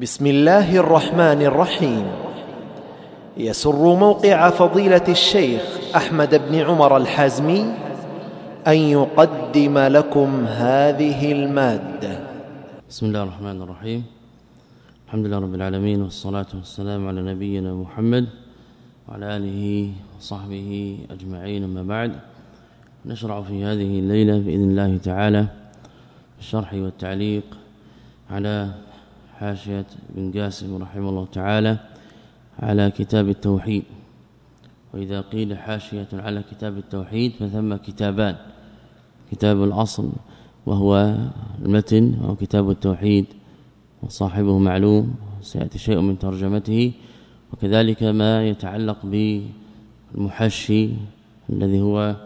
بسم الله الرحمن الرحيم. يسر موقع فضيلة الشيخ أحمد بن عمر الحازمي أن يقدم لكم هذه المادة. بسم الله الرحمن الرحيم. الحمد لله رب العالمين والصلاة والسلام على نبينا محمد وعلى آله وصحبه أجمعين. أما بعد نشرع في هذه الليلة بإذن الله تعالى الشرح والتعليق على حاشية ابن قاسم رحمه الله تعالى على كتاب التوحيد. وإذا قيل حاشية على كتاب التوحيد فثم كتابان. كتاب الأصل وهو المتن وهو كتاب التوحيد وصاحبه معلوم سيأتي شيء من ترجمته. وكذلك ما يتعلق بالمحشي الذي هو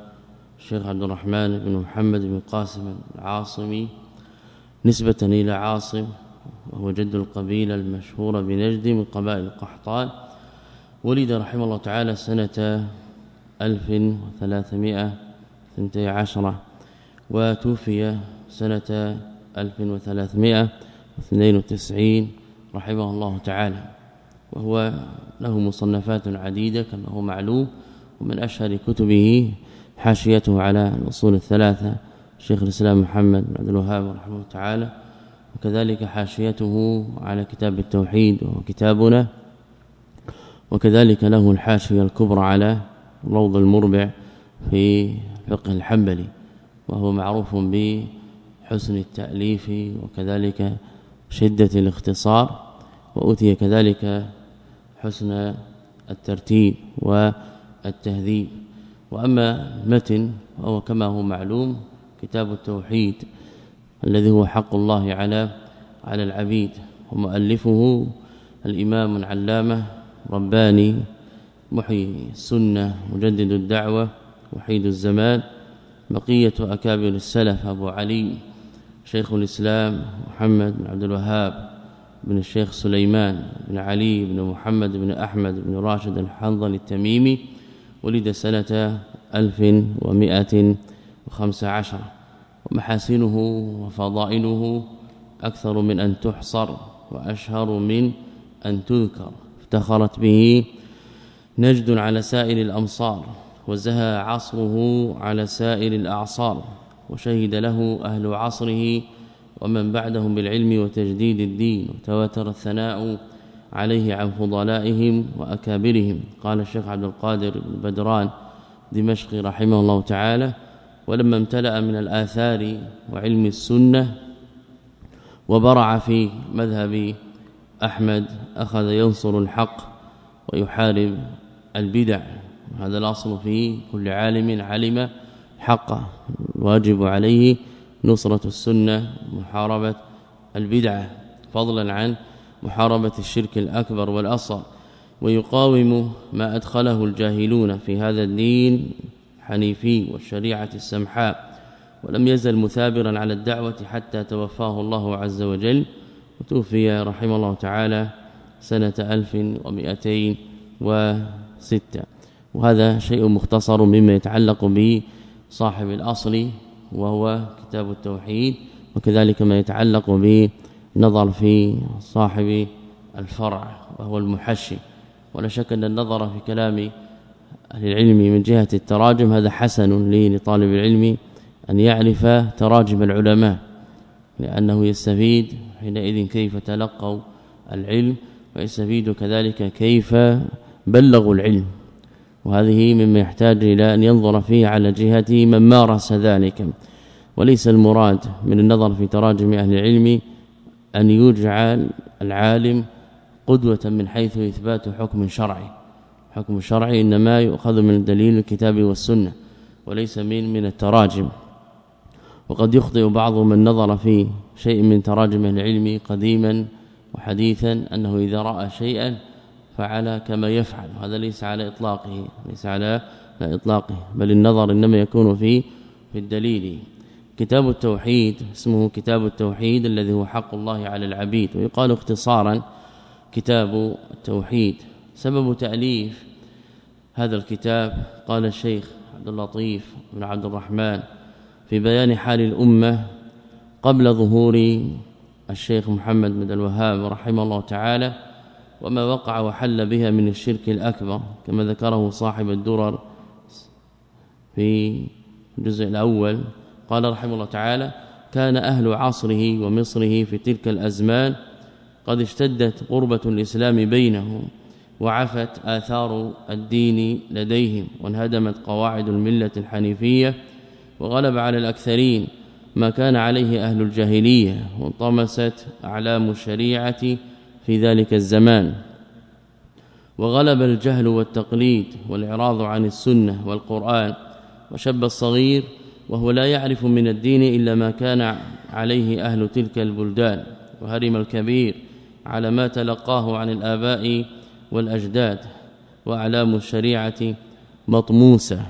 الشيخ عبد الرحمن بن محمد بن قاسم العاصمي. نسبة إلى عاصم وهو جد القبيلة المشهورة بنجد من قبائل القحطان ولد رحمه الله تعالى سنة 1312 وتوفي سنة 1392 رحمه الله تعالى. وهو له مصنفات عديدة كما هو معلوم ومن أشهر كتبه حاشيته على الأصول الثلاثة شيخ الإسلام محمد بن عبد الوهاب رحمه الله تعالى. وكذلك حاشيته على كتاب التوحيد وهو كتابنا. وكذلك له الحاشية الكبرى على روض المربع في فقه الحنبلي وهو معروف بحسن التأليف وكذلك شدة الاختصار وأتي كذلك حسن الترتيب والتهذيب. وأما متن وهو كما هو معلوم كتاب التوحيد. الذي هو حق الله على على العبيد ومؤلفه الإمام العلامة رباني محيي السنة مجدد الدعوة وحيد الزمان بقية أكابر السلف أبو علي شيخ الإسلام محمد بن عبد الوهاب بن الشيخ سليمان بن علي بن محمد بن أحمد بن راشد الحنظل التميمي ولد سنة 1115 ومحاسنه وفضائله أكثر من أن تحصر وأشهر من أن تذكر. افتخرت به نجد على سائر الأمصار وزهى عصره على سائر الأعصار وشهد له أهل عصره ومن بعدهم بالعلم وتجديد الدين وتواتر الثناء عليه عن فضلائهم وأكابرهم. قال الشيخ عبد القادر بن بدران دمشق رحمه الله تعالى ولما امتلأ من الآثار وعلم السنة وبرع في مذهب أحمد أخذ ينصر الحق ويحارب البدع. هذا الأصل في كل عالم علم حقه واجب عليه نصرة السنة محاربة البدعة فضلا عن محاربة الشرك الأكبر والأصغر. ويقاوم ما أدخله الجاهلون في هذا الدين حنيفي والشريعة السمحاء ولم يزل مثابرا على الدعوة حتى توفاه الله عز وجل. وتوفي رحمه الله تعالى سنة 1206 وهذا شيء مختصر مما يتعلق بصاحب الأصل وهو كتاب التوحيد وكذلك ما يتعلق بنظر في صاحب الفرع وهو المحشي. ولا شك أن النظر في كلام أهل العلم من جهة التراجم هذا حسن لطالب العلم أن يعرف تراجم العلماء لأنه يستفيد حينئذ كيف تلقوا العلم ويستفيد كذلك كيف بلغوا العلم. وهذه مما يحتاج إلى أن ينظر فيه على جهة من مارس ذلك. وليس المراد من النظر في تراجم أهل العلم أن يجعل العالم قدوة من حيث إثبات حكم شرعي. حكم شرعي إنما يؤخذ من دليل الكتاب والسنة وليس من من التراجم. وقد يخطئ بعض من نظر في شيء من تراجم العلم قديما وحديثا أنه إذا رأى شيئا فعل كما يفعل. هذا ليس على إطلاقه ليس على إطلاقه بل النظر إنما يكون في في الدليل. كتاب التوحيد اسمه كتاب التوحيد الذي هو حق الله على العبيد ويقال اختصارا كتاب التوحيد. سبب تأليف هذا الكتاب قال الشيخ عبد اللطيف بن عبد الرحمن في بيان حال الأمة قبل ظهور الشيخ محمد بن الوهاب رحمه الله تعالى وما وقع وحل بها من الشرك الأكبر كما ذكره صاحب الدرر في الجزء الأول. قال رحمه الله تعالى كان أهل عصره ومصره في تلك الأزمان قد اشتدت قربة الإسلام بينهم وعفت آثار الدين لديهم وانهدمت قواعد الملة الحنيفية وغلب على الأكثرين ما كان عليه أهل الجاهلية وانطمست أعلام الشريعة في ذلك الزمان. وغلب الجهل والتقليد والإعراض عن السنة والقرآن وشب الصغير وهو لا يعرف من الدين إلا ما كان عليه أهل تلك البلدان. وهرم الكبير على ما تلقاه عن الآباء والأجداد وأعلام الشريعة مطموسة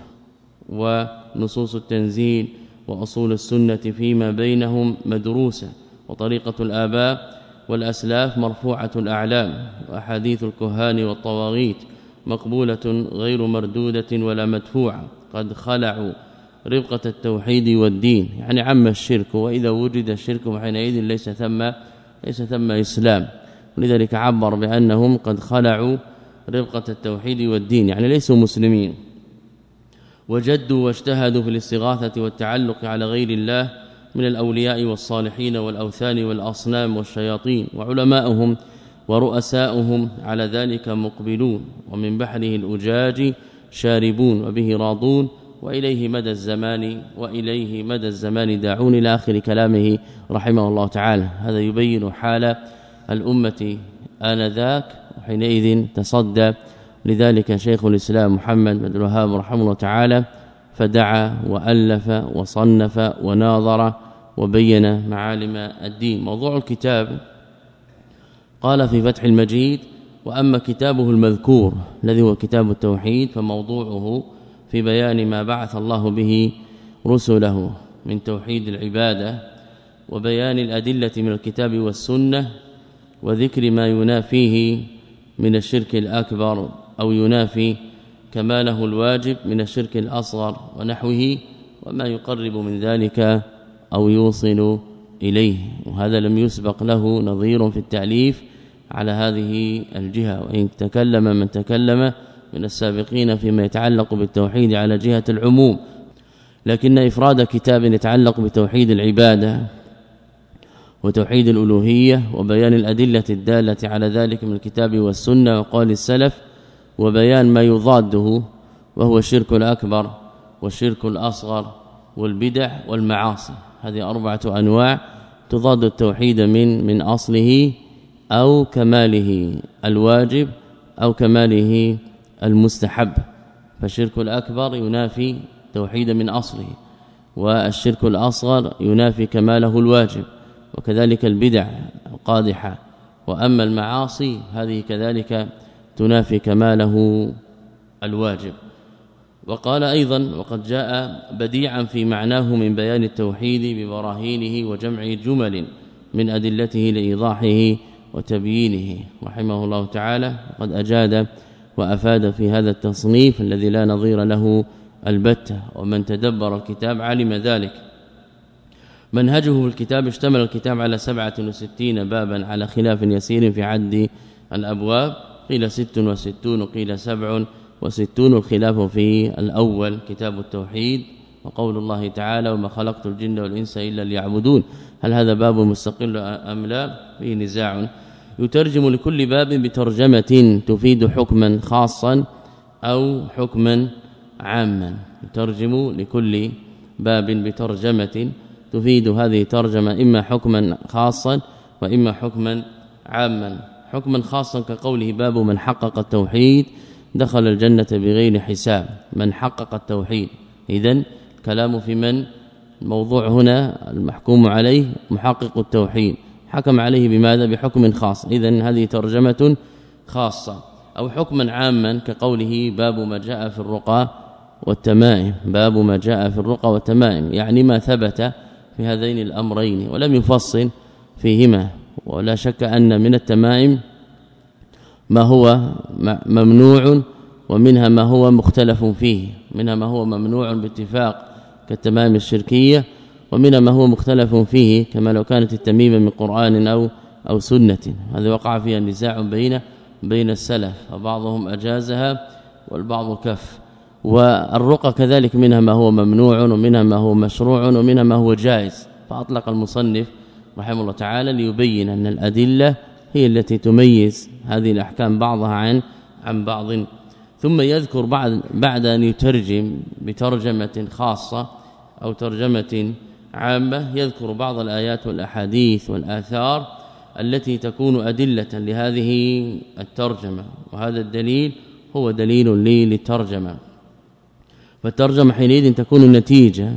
ونصوص التنزيل وأصول السنة فيما بينهم مدروسة وطريقة الآباء والأسلاف مرفوعة الأعلام وأحاديث الكهان والطواغيت مقبولة غير مردودة ولا مدفوعة قد خلعوا رفقة التوحيد والدين يعني عم الشرك وإذا وجد الشرك حينئذ ليس ثم ليس ثم إسلام ولذلك عبر بأنهم قد خلعوا رفقة التوحيد والدين يعني ليسوا مسلمين. وجدوا واجتهدوا في الاستغاثة والتعلق على غير الله من الأولياء والصالحين والأوثان والأصنام والشياطين وعلماؤهم ورؤساؤهم على ذلك مقبلون. ومن بحره الأجاج شاربون وبه راضون. وإليه مدى الزمان وإليه مدى الزمان داعون إلى آخر كلامه رحمه الله تعالى. هذا يبين حال الأمة آنذاك وحينئذ تصدى. لذلك شيخ الإسلام محمد بن الوهاب رحمه الله تعالى فدعا وألف وصنف وناظر وبين معالم الدين. موضوع الكتاب قال في فتح المجيد وأما كتابه المذكور الذي هو كتاب التوحيد فموضوعه في بيان ما بعث الله به رسله من توحيد العبادة وبيان الأدلة من الكتاب والسنة وذكر ما ينافيه من الشرك الأكبر أو ينافي كماله الواجب من الشرك الأصغر ونحوه وما يقرب من ذلك أو يوصل إليه. وهذا لم يسبق له نظير في التعليف على هذه الجهة. وإن تكلم من تكلم من السابقين فيما يتعلق بالتوحيد على جهة العموم. لكن إفراد كتاب يتعلق بتوحيد العبادة وتوحيد الألوهية وبيان الأدلة الدالة على ذلك من الكتاب والسنة وقال السلف وبيان ما يضاده وهو الشرك الأكبر والشرك الأصغر والبدع والمعاصي. هذه أربعة أنواع تضاد التوحيد من من أصله أو كماله الواجب أو كماله المستحب. فالشرك الأكبر ينافي توحيد من أصله والشرك الأصغر ينافي كماله الواجب. وكذلك البدع القادحة. وأما المعاصي هذه كذلك تنافي كماله الواجب. وقال أيضا وقد جاء بديعا في معناه من بيان التوحيد ببراهينه وجمع جمل من أدلته لإيضاحه وتبيينه. رحمه الله تعالى قد أجاد وأفاد في هذا التصنيف الذي لا نظير له البتة. ومن تدبر الكتاب علم ذلك. منهجه في الكتاب اشتمل الكتاب على 67 بابا على خلاف يسير في عد الأبواب. قيل 66 وقيل 67 الخلاف في الأول كتاب التوحيد وقول الله تعالى وما خلقت الجن والإنس إلا ليعبدون. هل هذا باب مستقل أم لا؟ فيه نزاع. يترجم لكل باب بترجمة تفيد حكما خاصا أو حكما عاما. يترجم لكل باب بترجمة تفيد هذه ترجمه إما حكما خاصا وإما حكما عاما. حكما خاصا كقوله باب من حقق التوحيد دخل الجنة بغير حساب. من حقق التوحيد. اذا كلام في من؟ الموضوع هنا المحكوم عليه محقق التوحيد. حكم عليه بماذا؟ بحكم خاص. اذا هذه ترجمة خاصة. أو حكما عاما كقوله باب ما جاء في الرقى والتمائم. باب ما جاء في الرقى والتمائم. يعني ما ثبت في هذين الأمرين ولم يفصل فيهما ولا شك أن من التمائم ما هو ممنوع ومنها ما هو مختلف فيه منها ما هو ممنوع باتفاق كالتمائم الشركية ومنها ما هو مختلف فيه كما لو كانت التميمه من قرآن أو أو سنة. هذا وقع فيها نزاع بين بين السلف فبعضهم أجازها والبعض كف. والرقى كذلك منها ما هو ممنوع ومنها ما هو مشروع ومنها ما هو جائز. فأطلق المصنف رحمه الله تعالى ليبين أن الأدلة هي التي تميز هذه الأحكام بعضها عن عن بعض. ثم يذكر بعد بعد أن يترجم بترجمة خاصة أو ترجمة عامة يذكر بعض الآيات والأحاديث والآثار التي تكون أدلة لهذه الترجمة. وهذا الدليل هو دليل لي للترجمة. فالترجمه حينئذ تكون نتيجة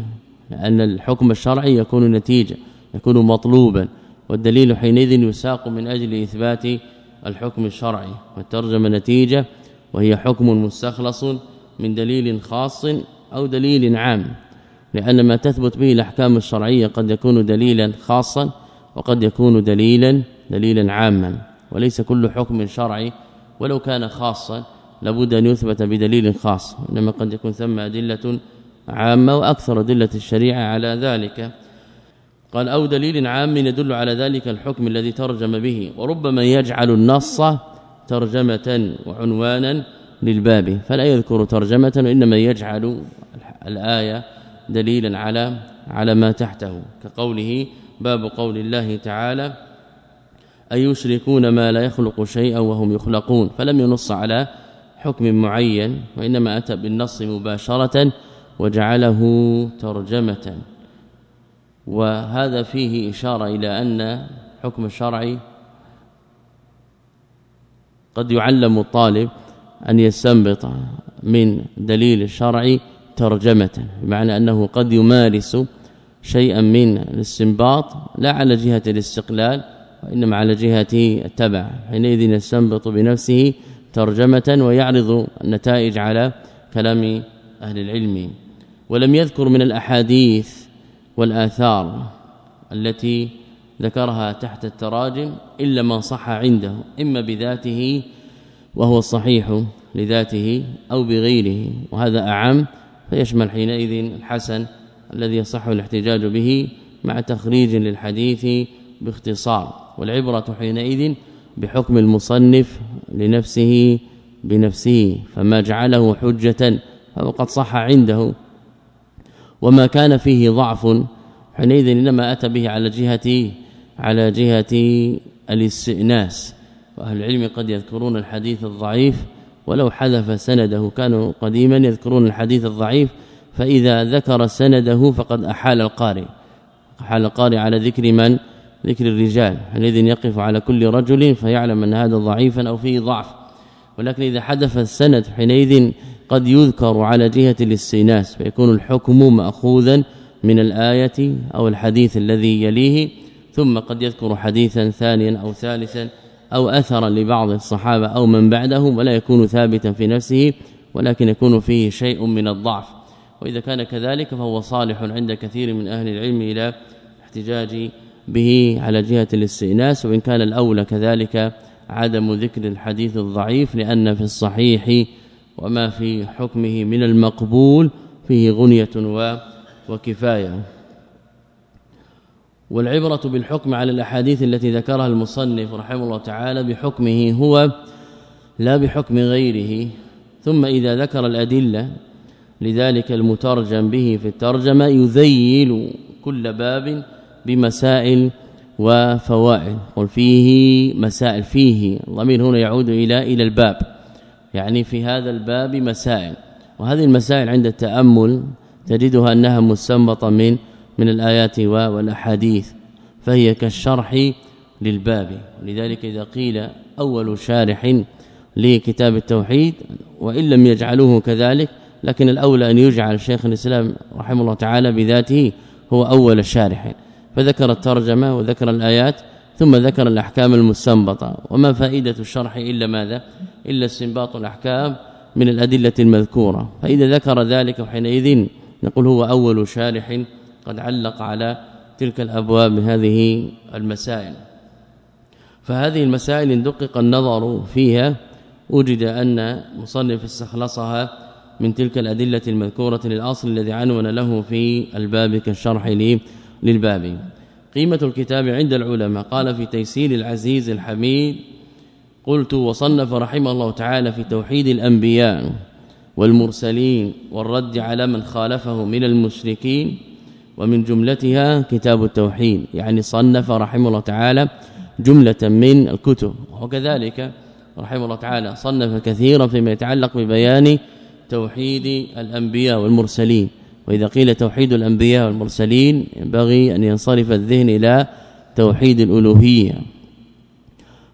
لأن الحكم الشرعي يكون نتيجة يكون مطلوبا والدليل حينئذ يساق من أجل إثبات الحكم الشرعي والترجمة نتيجة وهي حكم مستخلص من دليل خاص أو دليل عام لأن ما تثبت به الأحكام الشرعية قد يكون دليلا خاصا وقد يكون دليلا دليلا عاما وليس كل حكم شرعي ولو كان خاصا لابد أن يثبت بدليل خاص إنما قد يكون ثم أدلة عامة وأكثر أدلة الشريعة على ذلك. قال أو دليل عام يدل على ذلك الحكم الذي ترجم به وربما يجعل النص ترجمة وعنوانا للباب فلا يذكر ترجمة وإنما يجعل الآية دليلا على على ما تحته. كقوله باب قول الله تعالى أي يشركون ما لا يخلق شيئا وهم يخلقون فلم ينص على حكم معين وإنما أتى بالنص مباشرة وجعله ترجمة. وهذا فيه إشارة إلى أن حكم الشرعي قد يعلم الطالب أن يستنبط من دليل الشرعي ترجمة بمعنى أنه قد يمارس شيئا من الاستنباط لا على جهة الاستقلال وإنما على جهة التبع. حينئذ يستنبط بنفسه ترجمة ويعرض النتائج على كلام أهل العلم. ولم يذكر من الأحاديث والآثار التي ذكرها تحت التراجم إلا ما صح عنده إما بذاته وهو الصحيح لذاته أو بغيره. وهذا أعم فيشمل حينئذ الحسن الذي يصح الاحتجاج به مع تخريج للحديث باختصار. والعبرة حينئذ بحكم المصنف لنفسه بنفسه فما جعله حجة فهو قد صح عنده. وما كان فيه ضعف حينئذ إنما أتى به على جهة على جهة الاستئناس. وأهل العلم قد يذكرون الحديث الضعيف ولو حذف سنده كانوا قديما يذكرون الحديث الضعيف فإذا ذكر سنده فقد أحال القارئ. أحال القارئ على ذكر من؟ ذكر الرجال حينئذ يقف على كل رجل فيعلم أن هذا ضعيفا أو فيه ضعف. ولكن إذا حدث السند حينئذ قد يذكر على جهة الاستئناس فيكون الحكم ماخوذا من الآية أو الحديث الذي يليه ثم قد يذكر حديثا ثانيا أو ثالثا أو اثرا لبعض الصحابة أو من بعدهم ولا يكون ثابتا في نفسه ولكن يكون فيه شيء من الضعف. وإذا كان كذلك فهو صالح عند كثير من أهل العلم إلى احتجاج به على جهة الاستئناس وإن كان الأولى كذلك عدم ذكر الحديث الضعيف لأن في الصحيح وما في حكمه من المقبول فيه غنية وكفاية. والعبرة بالحكم على الأحاديث التي ذكرها المصنف رحمه الله تعالى بحكمه هو لا بحكم غيره. ثم إذا ذكر الأدلة لذلك المترجم به في الترجمة يذيل كل باب بمسائل وفوائد قل فيه مسائل فيه الضمير هنا يعود إلى إلى الباب. يعني في هذا الباب مسائل. وهذه المسائل عند التأمل تجدها أنها مستنبطة من من الآيات والأحاديث فهي كالشرح للباب. لذلك إذا قيل أول شارح لكتاب التوحيد وإن لم يجعلوه كذلك لكن الأولى أن يجعل شيخ الإسلام رحمه الله تعالى بذاته هو أول شارح. فذكر الترجمة وذكر الآيات ثم ذكر الأحكام المستنبطة. وما فائدة الشرح إلا ماذا؟ إلا استنباط الأحكام من الأدلة المذكورة. فإذا ذكر ذلك حينئذ نقول هو أول شارح قد علق على تلك الأبواب هذه المسائل. فهذه المسائل إن دقق النظر فيها وجد أن مصنف استخلصها من تلك الأدلة المذكورة للأصل الذي عنون له في الباب كالشرح للباب. قيمة الكتاب عند العلماء. قال في تيسير العزيز الحميد قلت وصنف رحمه الله تعالى في توحيد الأنبياء والمرسلين والرد على من خالفه من المشركين ومن جملتها كتاب التوحيد. يعني صنف رحمه الله تعالى جملة من الكتب. وكذلك رحمه الله تعالى صنف كثيرا فيما يتعلق ببيان توحيد الأنبياء والمرسلين. وإذا قيل توحيد الأنبياء والمرسلين ينبغي أن ينصرف الذهن إلى توحيد الألوهية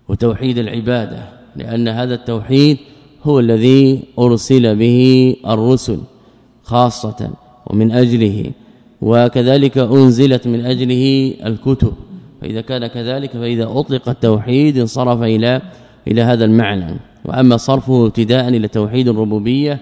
وتوحيد العبادة لأن هذا التوحيد هو الذي أرسل به الرسل خاصة ومن أجله وكذلك أنزلت من أجله الكتب. فإذا كان كذلك فإذا أطلق التوحيد انصرف إلى إلى هذا المعنى. وأما صرفه ابتداء إلى توحيد الربوبية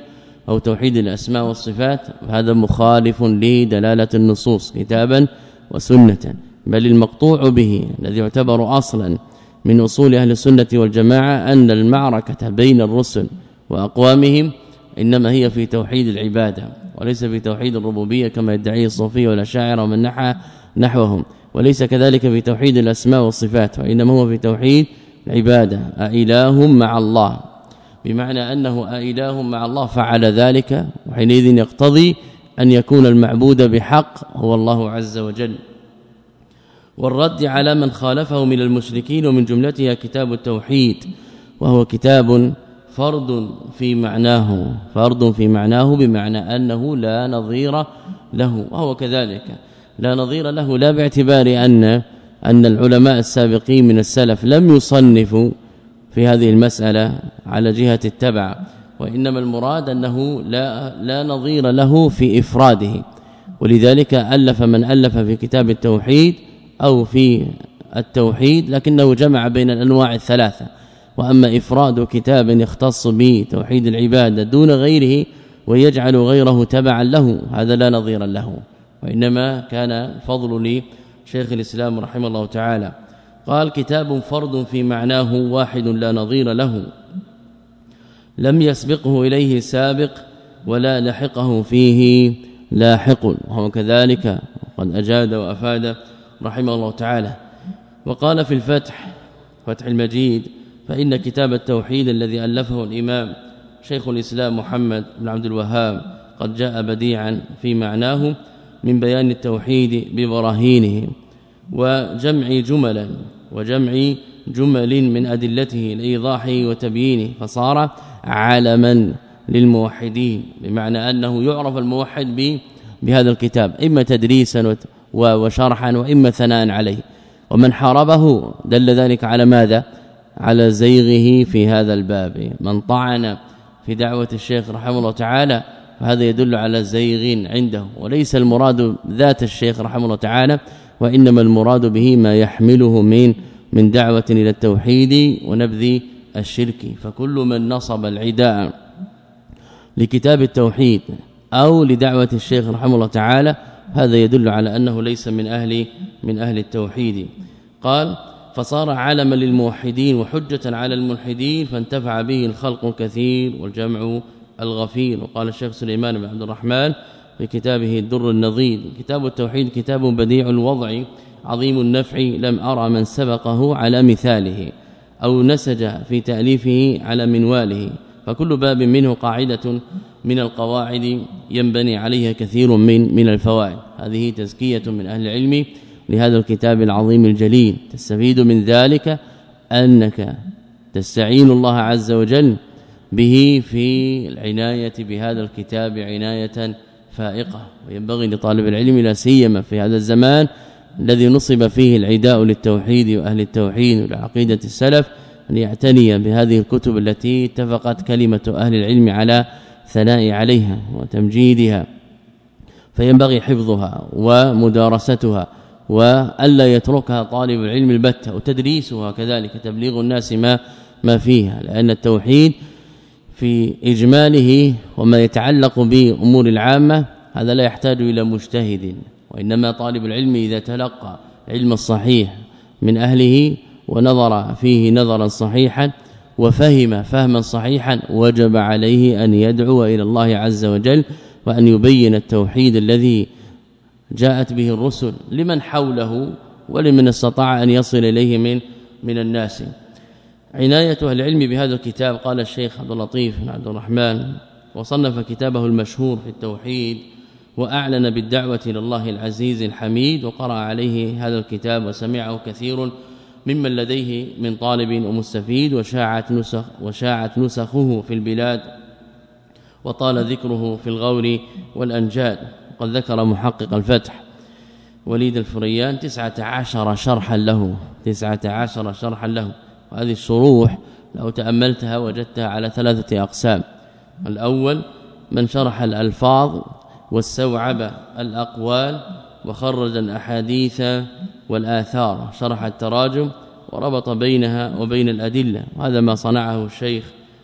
أو توحيد الأسماء والصفات فهذا مخالف لدلالة النصوص كتابا وسنة بل المقطوع به الذي يعتبر أصلا من أصول أهل السنة والجماعة أن المعركة بين الرسل وأقوامهم إنما هي في توحيد العبادة وليس في توحيد الربوبية كما يدعيه الصوفيه والاشاعره ومن نحى نحوهم وليس كذلك في توحيد الأسماء والصفات وإنما هو في توحيد العبادة اله مع الله. بمعنى أنه اله مع الله فعل ذلك وحينئذ يقتضي أن يكون المعبود بحق هو الله عز وجل. والرد على من خالفه من المشركين ومن جملتها كتاب التوحيد وهو كتاب فرد في معناه فرد في معناه بمعنى أنه لا نظير له وهو كذلك. لا نظير له لا باعتبار أن أن العلماء السابقين من السلف لم يصنفوا في هذه المسألة على جهة التبع وإنما المراد أنه لا لا نظير له في إفراده. ولذلك ألف من ألف في كتاب التوحيد أو في التوحيد لكنه جمع بين الأنواع الثلاثة. وأما إفراد كتاب يختص بتوحيد العباده دون غيره ويجعل غيره تبعا له هذا لا نظير له. وإنما كان فضل لشيخ الإسلام رحمه الله تعالى. قال كتاب فرد في معناه واحد لا نظير له. لم يسبقه إليه سابق ولا لحقه فيه لاحق. وهو كذلك قد أجاد وأفاد رحمه الله تعالى. وقال في الفتح فتح المجيد فإن كتاب التوحيد الذي ألفه الإمام شيخ الإسلام محمد بن عبد الوهاب قد جاء بديعا في معناه من بيان التوحيد ببراهينه. وجمع جملا وجمع جمل من أدلته لإيضاحه وتبيينه فصار علما للموحدين بمعنى أنه يعرف الموحد بهذا الكتاب إما تدريسا وشرحا وإما ثناء عليه. ومن حاربه دل ذلك على ماذا؟ على زيغه في هذا الباب. من طعن في دعوة الشيخ رحمه الله تعالى فهذا يدل على زيغ عنده. وليس المراد ذات الشيخ رحمه الله تعالى وإنما المراد به ما يحمله من من دعوة إلى التوحيد ونبذ الشرك. فكل من نصب العداء لكتاب التوحيد أو لدعوة الشيخ رحمه الله تعالى هذا يدل على أنه ليس من أهل من أهل التوحيد. قال فصار علما للموحدين وحجة على الملحدين فانتفع به الخلق الكثير والجمع الغفير. وقال الشيخ سليمان بن عبد الرحمن في كتابه الدر النظير. كتاب التوحيد كتاب بديع الوضع عظيم النفع لم أرى من سبقه على مثاله أو نسج في تأليفه على منواله. فكل باب منه قاعدة من القواعد ينبني عليها كثير من من الفوائد. هذه تزكية من أهل العلم لهذا الكتاب العظيم الجليل. تستفيد من ذلك أنك تستعين الله عز وجل به في العناية بهذا الكتاب عناية فائقة وينبغي لطالب العلم لا سيما في هذا الزمان الذي نصب فيه العداء للتوحيد وأهل التوحيد وعقيده السلف أن يعتني بهذه الكتب التي اتفقت كلمة أهل العلم على ثناء عليها وتمجيدها. فينبغي حفظها ومدارستها وألا يتركها طالب العلم البتة وتدريسها كذلك تبليغ الناس ما ما فيها لأن التوحيد في إجماله وما يتعلق بأمور العامة هذا لا يحتاج إلى مجتهد وإنما طالب العلم إذا تلقى علم الصحيح من أهله ونظر فيه نظرا صحيحا وفهم فهما صحيحا وجب عليه أن يدعو إلى الله عز وجل وأن يبين التوحيد الذي جاءت به الرسل لمن حوله ولمن استطاع أن يصل إليه من من الناس. عناية أهل العلم بهذا الكتاب قال الشيخ عبد اللطيف بن عبد الرحمن وصنف كتابه المشهور في التوحيد وأعلن بالدعوة إلى الله العزيز الحميد وقرأ عليه هذا الكتاب وسمعه كثير ممن لديه من طالب ومستفيد وشاعت نسخ وشاعت نسخه في البلاد وطال ذكره في الغور والأنجاد وقد ذكر محقق الفتح. وليد الفريان 19 شرحا له 19 شرحا له. وهذه الشروح لو تأملتها وجدتها على ثلاثة أقسام. الأول من شرح الألفاظ واستوعب الأقوال وخرج الأحاديث والآثار شرح التراجم وربط بينها وبين الأدلة. وهذا ما صنعه الشيخ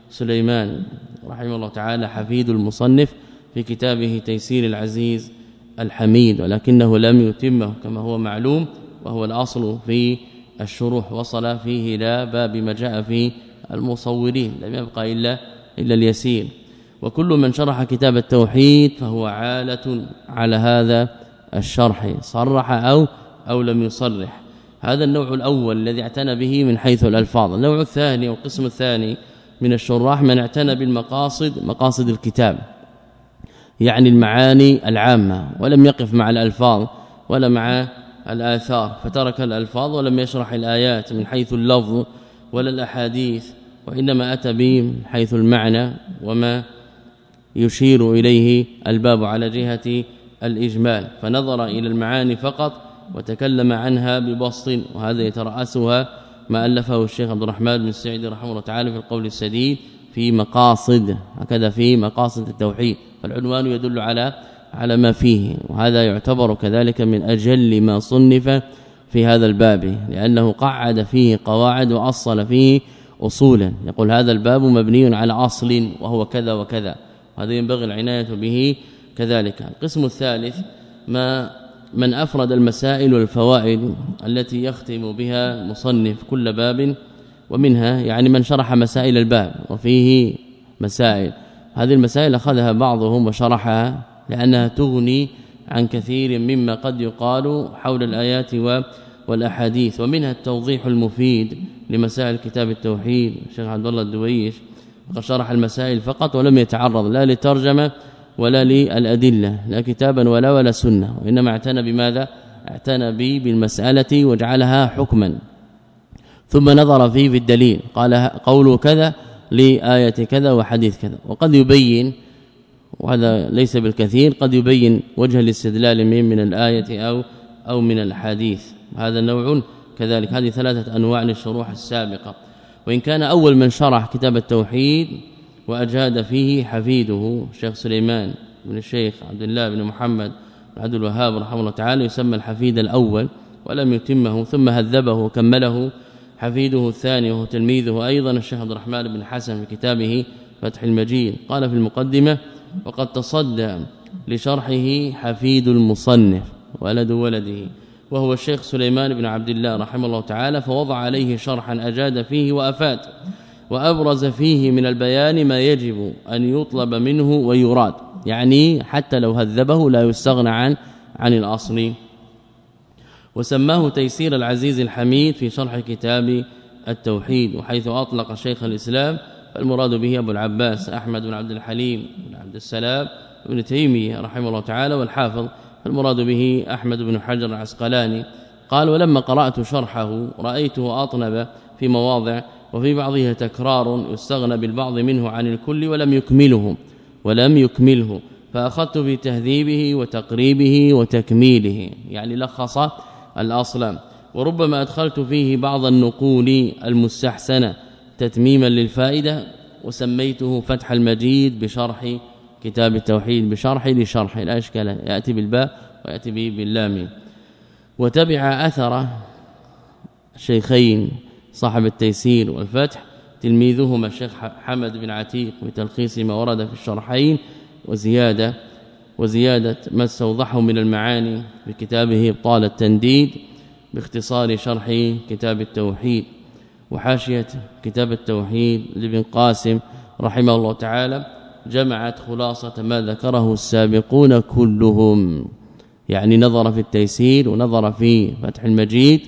سليمان رحمه الله تعالى حفيد المصنف في كتابه تيسير العزيز الحميد. ولكنه لم يتمه كما هو معلوم وهو الأصل في الشروح وصل فيه إلى باب ما جاء في المصورين لم يبقى إلا إلا اليسير وكل من شرح كتاب التوحيد فهو عالة على هذا الشرح صرح أو أو لم يصرح. هذا النوع الأول الذي اعتنى به من حيث الألفاظ. النوع الثاني والقسم الثاني من الشراح من اعتنى بالمقاصد مقاصد الكتاب يعني المعاني العامة ولم يقف مع الألفاظ ولا مع الآثار فترك الألفاظ ولم يشرح الآيات من حيث اللفظ ولا الأحاديث وإنما أتى به حيث المعنى وما يشير إليه الباب على جهة الإجمال. فنظر إلى المعاني فقط وتكلم عنها ببسط وهذا يترأسها ما ألفه الشيخ عبد الرحمن بن السعيد رحمه الله تعالى في القول السديد في مقاصد هكذا في مقاصد التوحيد. فالعنوان يدل على على ما فيه وهذا يعتبر كذلك من أجل ما صنف في هذا الباب لأنه قعد فيه قواعد وأصل فيه أصولا. يقول هذا الباب مبني على أصل وهو كذا وكذا هذا ينبغي العناية به كذلك. القسم الثالث ما من أفرد المسائل والفوائد التي يختم بها مصنف كل باب ومنها يعني من شرح مسائل الباب وفيه مسائل. هذه المسائل أخذها بعضهم وشرحها لأنها تغني عن كثير مما قد يقال حول الآيات والأحاديث ومنها التوضيح المفيد لمسائل كتاب التوحيد الشيخ عبد الله الدويش وقد شرح المسائل فقط ولم يتعرض لا لترجمة ولا للأدلة لا كتابا ولا ولا سنة وإنما اعتنى بماذا؟ اعتنى به بالمسألة وجعلها حكما. ثم نظر فيه في الدليل قال قوله كذا لآية كذا وحديث كذا وقد يبين وهذا ليس بالكثير قد يبين وجه الاستدلال من من الآية أو أو من الحديث. هذا نوع كذلك. هذه ثلاثة أنواع للشروح السابقة. وإن كان أول من شرح كتاب التوحيد وأجاد فيه حفيده الشيخ سليمان بن الشيخ عبد الله بن محمد عبد الوهاب رحمه الله تعالى يسمى الحفيد الأول ولم يتمه ثم هذبه وكمله حفيده الثاني وهو تلميذه أيضا الشيخ عبد الرحمن بن حسن في كتابه فتح المجيد. قال في المقدمة وقد تصدى لشرحه حفيد المصنف ولد ولده وهو الشيخ سليمان بن عبد الله رحمه الله تعالى فوضع عليه شرحا أجاد فيه وأفاد وأبرز فيه من البيان ما يجب أن يطلب منه ويراد يعني حتى لو هذبه لا يستغنى عن عن الأصل. وسماه تيسير العزيز الحميد في شرح كتاب التوحيد وحيث أطلق شيخ الإسلام فالمراد به أبو العباس أحمد بن عبد الحليم بن عبد السلام ابن تيمية رحمه الله تعالى والحافظ. المراد به أحمد بن حجر العسقلاني. قال ولما قرأت شرحه رأيته أطنب في مواضع وفي بعضها تكرار يستغنى بالبعض منه عن الكل ولم يكمله ولم يكمله فأخذت بتهذيبه وتقريبه وتكميله. يعني لخص الأصل. وربما أدخلت فيه بعض النقول المستحسنة تتميما للفائدة وسميته فتح المجيد بشرح كتاب التوحيد بشرح لشرح لا اشكال يأتي بالباء ويأتي به باللام. وتبع أثر الشيخين صاحب التيسير والفتح تلميذهما الشيخ حمد بن عتيق بتلخيص ما ورد في الشرحين وزيادة وزيادة ما استوضحه من المعاني بكتابه ابطال التنديد باختصار شرح كتاب التوحيد. وحاشية كتاب التوحيد لابن قاسم رحمه الله تعالى جمعت خلاصة ما ذكره السابقون كلهم. يعني نظر في التيسير ونظر في فتح المجيد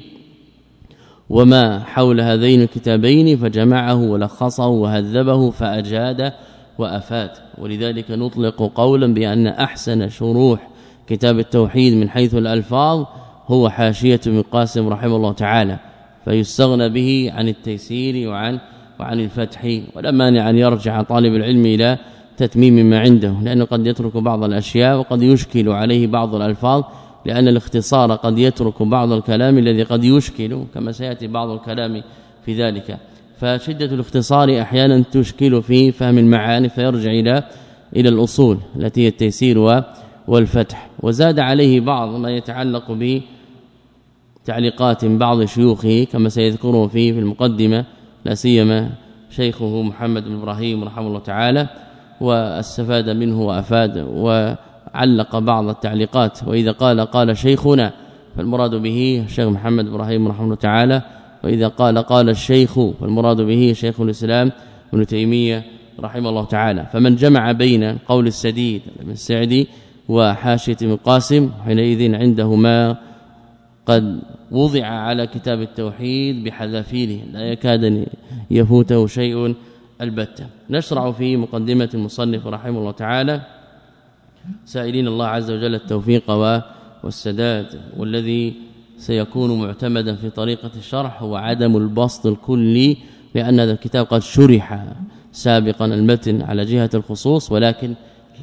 وما حول هذين الكتابين فجمعه ولخصه وهذبه فأجاد وأفاد. ولذلك نطلق قولا بأن أحسن شروح كتاب التوحيد من حيث الألفاظ هو حاشية من قاسم رحمه الله تعالى. فيستغنى به عن التيسير وعن وعن الفتح ولا مانع أن يرجع طالب العلم إلى تتميم ما عنده لأنه قد يترك بعض الأشياء وقد يشكل عليه بعض الألفاظ لأن الاختصار قد يترك بعض الكلام الذي قد يشكل كما سيأتي بعض الكلام في ذلك. فشدة الاختصار أحيانا تشكل في فهم المعاني فيرجع إلى إلى الأصول التي هي التيسير والفتح. وزاد عليه بعض ما يتعلق به تعليقات بعض شيوخه كما سيذكره فيه في المقدمة لا سيما شيخه محمد بن إبراهيم رحمه الله تعالى واستفاد منه وأفاد وعلق بعض التعليقات. وإذا قال قال شيخنا فالمراد به الشيخ محمد بن إبراهيم رحمه الله تعالى. وإذا قال قال الشيخ فالمراد به شيخ الإسلام ابن تيمية رحمه الله تعالى. فمن جمع بين قول السديد بن السعدي وحاشية ابن قاسم حينئذ عنده ما قد وضع على كتاب التوحيد بحذافيره لا يكاد يفوته شيء البتة. نشرع في مقدمة المصنف رحمه الله تعالى سائلين الله عز وجل التوفيق والسداد والذي سيكون معتمدا في طريقة الشرح هو عدم البسط الكلي لأن هذا الكتاب قد شرح سابقا المتن على جهة الخصوص ولكن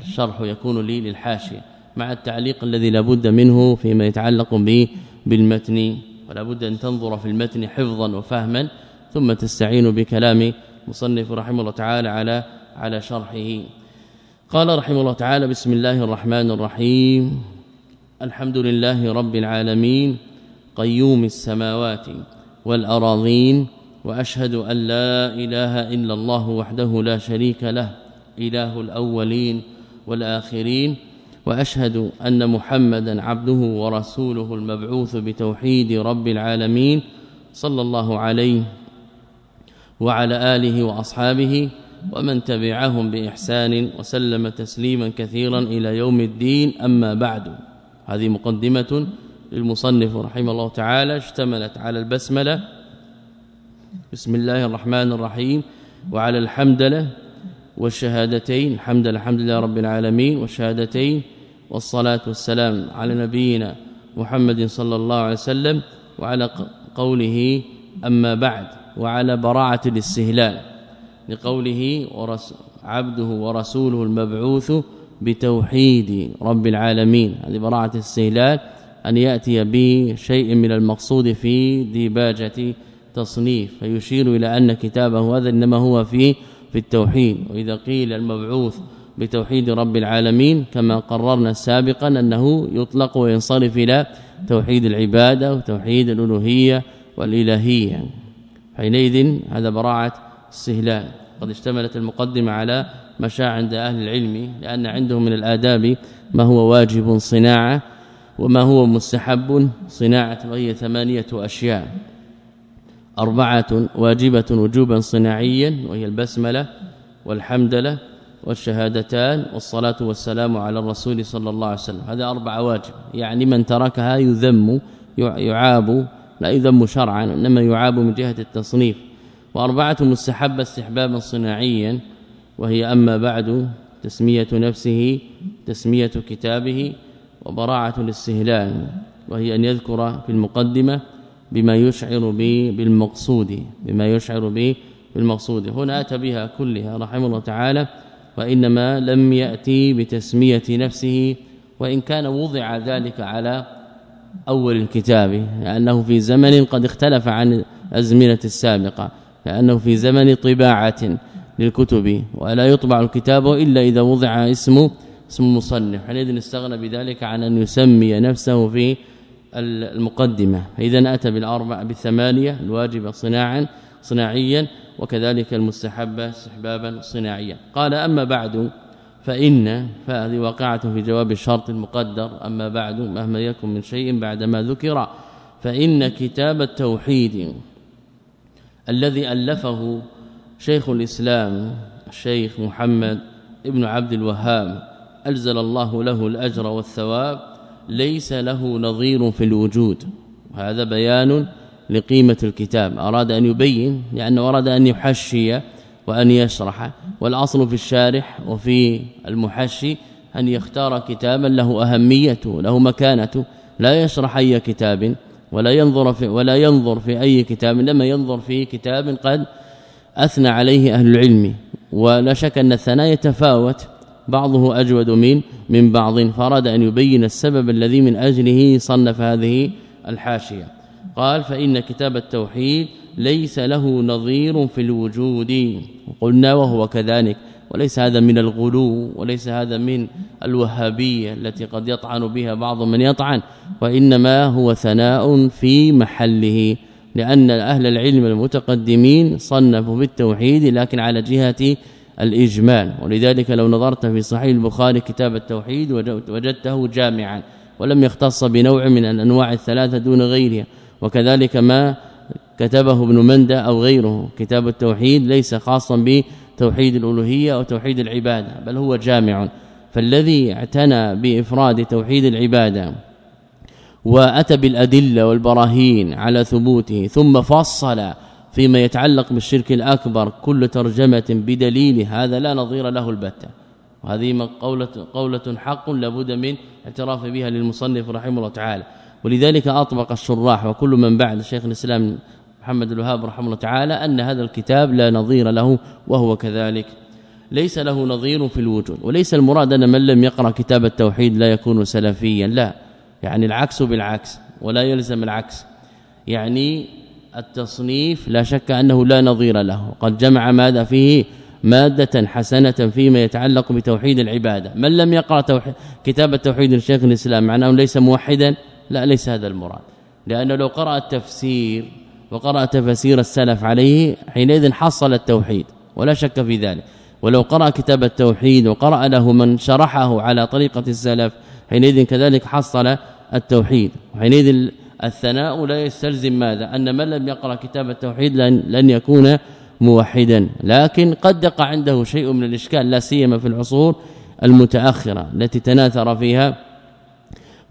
الشرح يكون لي للحاشية مع التعليق الذي لابد منه فيما يتعلق به بالمتن ولا بد أن تنظر في المتن حفظا وفهما ثم تستعين بكلام مصنف رحمه الله تعالى على على شرحه. قال رحمه الله تعالى بسم الله الرحمن الرحيم. الحمد لله رب العالمين قيوم السماوات والأراضين وأشهد أن لا إله إلا الله وحده لا شريك له إله الأولين والآخرين وأشهد أن محمدا عبده ورسوله المبعوث بتوحيد رب العالمين صلى الله عليه وعلى آله وأصحابه ومن تبعهم بإحسان وسلم تسليما كثيرا إلى يوم الدين. أما بعد هذه مقدمة للمصنف رحمه الله تعالى اشتملت على البسملة. بسم الله الرحمن الرحيم. وعلى الحمدله والشهادتين الحمد لله رب العالمين والشهادتين والصلاة والسلام على نبينا محمد صلى الله عليه وسلم وعلى قوله أما بعد وعلى براعة الاستهلال لقوله عبده ورسوله المبعوث بتوحيد رب العالمين. هذه براعة الاستهلال أن يأتي بشيء من المقصود في ديباجة تصنيف فيشير إلى أن كتابه هذا إنما هو في في التوحيد. وإذا قيل المبعوث بتوحيد رب العالمين كما قررنا سابقا أنه يطلق وينصرف إلى توحيد العبادة وتوحيد الألوهية والإلهية. حينئذ هذا براعة استهلال قد اشتملت المقدمة على مشاع عند أهل العلم لأن عندهم من الآداب ما هو واجب صناعة وما هو مستحب صناعة وهي ثمانية أشياء. أربعة واجبة وجوبا صناعيا وهي البسملة والحمدلة والشهادتان والصلاة والسلام على الرسول صلى الله عليه وسلم. هذا أربع واجب. يعني من تركها يذم يعاب لا يذم شرعا إنما يعاب من جهة التصنيف. وأربعة مستحبة استحبابا صناعيا وهي أما بعد تسمية نفسه تسمية كتابه وبراعة الاستهلال وهي أن يذكر في المقدمة بما يشعر به بالمقصود بما يشعر به بالمقصود. هنا أتى بها كلها رحمه الله تعالى وإنما لم يأتي بتسمية نفسه وإن كان وضع ذلك على أول الكتاب لأنه في زمن قد اختلف عن الأزمنة السابقة لأنه في زمن طباعة للكتب ولا يطبع الكتاب إلا إذا وضع اسمه اسم المصنف حينئذ استغنى بذلك عن أن يسمي نفسه في المقدمة. اذا أتى بالأربع بالثمانية الواجب صناعا صناعيا وكذلك المستحبة استحبابا صناعيا. قال أما بعد فإن فهذه واقعة في جواب الشرط المقدر أما بعد مهما يكن من شيء بعد ما ذكر فإن كتاب التوحيد الذي ألفه شيخ الإسلام الشيخ محمد ابن عبد الوهاب ألزل الله له الأجر والثواب ليس له نظير في الوجود. هذا بيان لقيمة الكتاب. أراد أن يبين لأنه أراد أن يحشي وأن يشرح والأصل في الشارح وفي المحشي أن يختار كتابا له أهميته له مكانته. لا يشرح أي كتاب ولا ينظر في ولا ينظر في أي كتاب لما ينظر في كتاب قد أثنى عليه أهل العلم. ولا شك أن الثناء يتفاوت بعضه أجود من من بعض. فراد أن يبين السبب الذي من أجله صنف هذه الحاشية. قال فإن كتاب التوحيد ليس له نظير في الوجود. قلنا وهو كذلك وليس هذا من الغلو وليس هذا من الوهابية التي قد يطعن بها بعض من يطعن وإنما هو ثناء في محله لأن أهل العلم المتقدمين صنفوا بالتوحيد لكن على جهة الإجمال. ولذلك لو نظرت في صحيح البخاري كتاب التوحيد وجدته جامعا ولم يختص بنوع من الأنواع الثلاثة دون غيرها. وكذلك ما كتبه ابن مندى أو غيره. كتاب التوحيد ليس خاصا بتوحيد الألوهية أو توحيد العبادة بل هو جامع. فالذي اعتنى بإفراد توحيد العبادة وأتى بالأدلة والبراهين على ثبوته ثم فصل فيما يتعلق بالشرك الأكبر كل ترجمة بدليل هذا لا نظير له البتة. وهذه قولة قولة حق لابد من اعتراف بها للمصنف رحمه الله تعالى. ولذلك أطبق الشراح وكل من بعد شيخ الإسلام محمد الوهاب رحمه الله تعالى أن هذا الكتاب لا نظير له وهو كذلك. ليس له نظير في الوجود وليس المراد أن من لم يقرأ كتاب التوحيد لا يكون سلفيا لا. يعني العكس بالعكس ولا يلزم العكس. يعني التصنيف لا شك أنه لا نظير له. قد جمع ماذا فيه؟ مادة حسنة فيما يتعلق بتوحيد العبادة. من لم يقرأ كتاب التوحيد للشيخ الإسلام معناه ليس موحدا. لا ليس هذا المراد. لأنه لو قرأ التفسير وقرأ تفسير السلف عليه حينئذ حصل التوحيد ولا شك في ذلك. ولو قرأ كتاب التوحيد وقرأ له من شرحه على طريقة السلف حينئذ كذلك حصل التوحيد. وحينئذ الثناء لا يستلزم ماذا؟ أن من لم يقرأ كتاب التوحيد لن, لن يكون موحدا. لكن قد يقع عنده شيء من الإشكال لا سيما في العصور المتأخرة التي تناثر فيها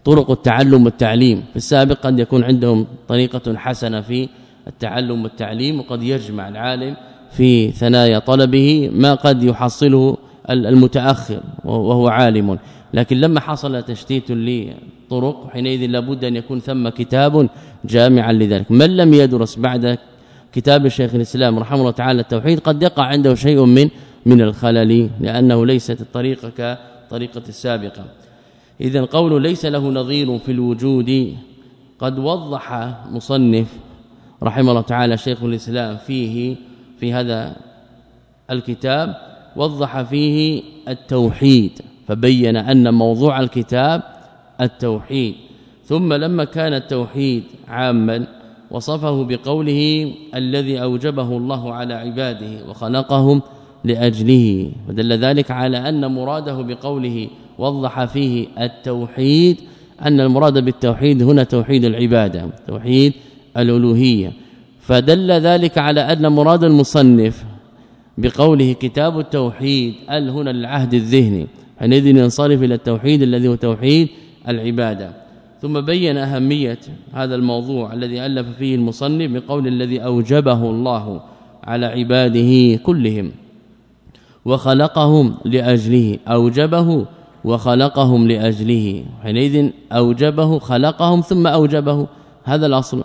طرق التعلم والتعليم. في السابق قد يكون عندهم طريقة حسنة في التعلم والتعليم وقد يجمع العالم في ثنايا طلبه ما قد يحصله المتأخر وهو عالم. لكن لما حصل تشتيت لطرق حينئذ لابد أن يكون ثم كتاب جامعا لذلك. من لم يدرس بعد كتاب الشيخ الإسلام رحمه الله تعالى التوحيد قد يقع عنده شيء من من الخلل لأنه ليست الطريقة كطريقة السابقة. إذا قول ليس له نظير في الوجود. قد وضح مصنف رحمه الله تعالى شيخ الإسلام فيه في هذا الكتاب وضح فيه التوحيد فبين أن موضوع الكتاب التوحيد. ثم لما كان التوحيد عاما وصفه بقوله الذي أوجبه الله على عباده وخلقهم لأجله ودل ذلك على أن مراده بقوله وضح فيه التوحيد أن المراد بالتوحيد هنا توحيد العبادة توحيد الألوهية. فدل ذلك على أن مراد المصنف بقوله كتاب التوحيد ال هنا العهد الذهني حينئذ ينصرف إلى التوحيد الذي هو توحيد العبادة. ثم بين أهمية هذا الموضوع الذي ألف فيه المصنف بقول الذي أوجبه الله على عباده كلهم وخلقهم لأجله أوجبه وخلقهم لأجله. حينئذ أوجبه خلقهم ثم أوجبه. هذا الأصل.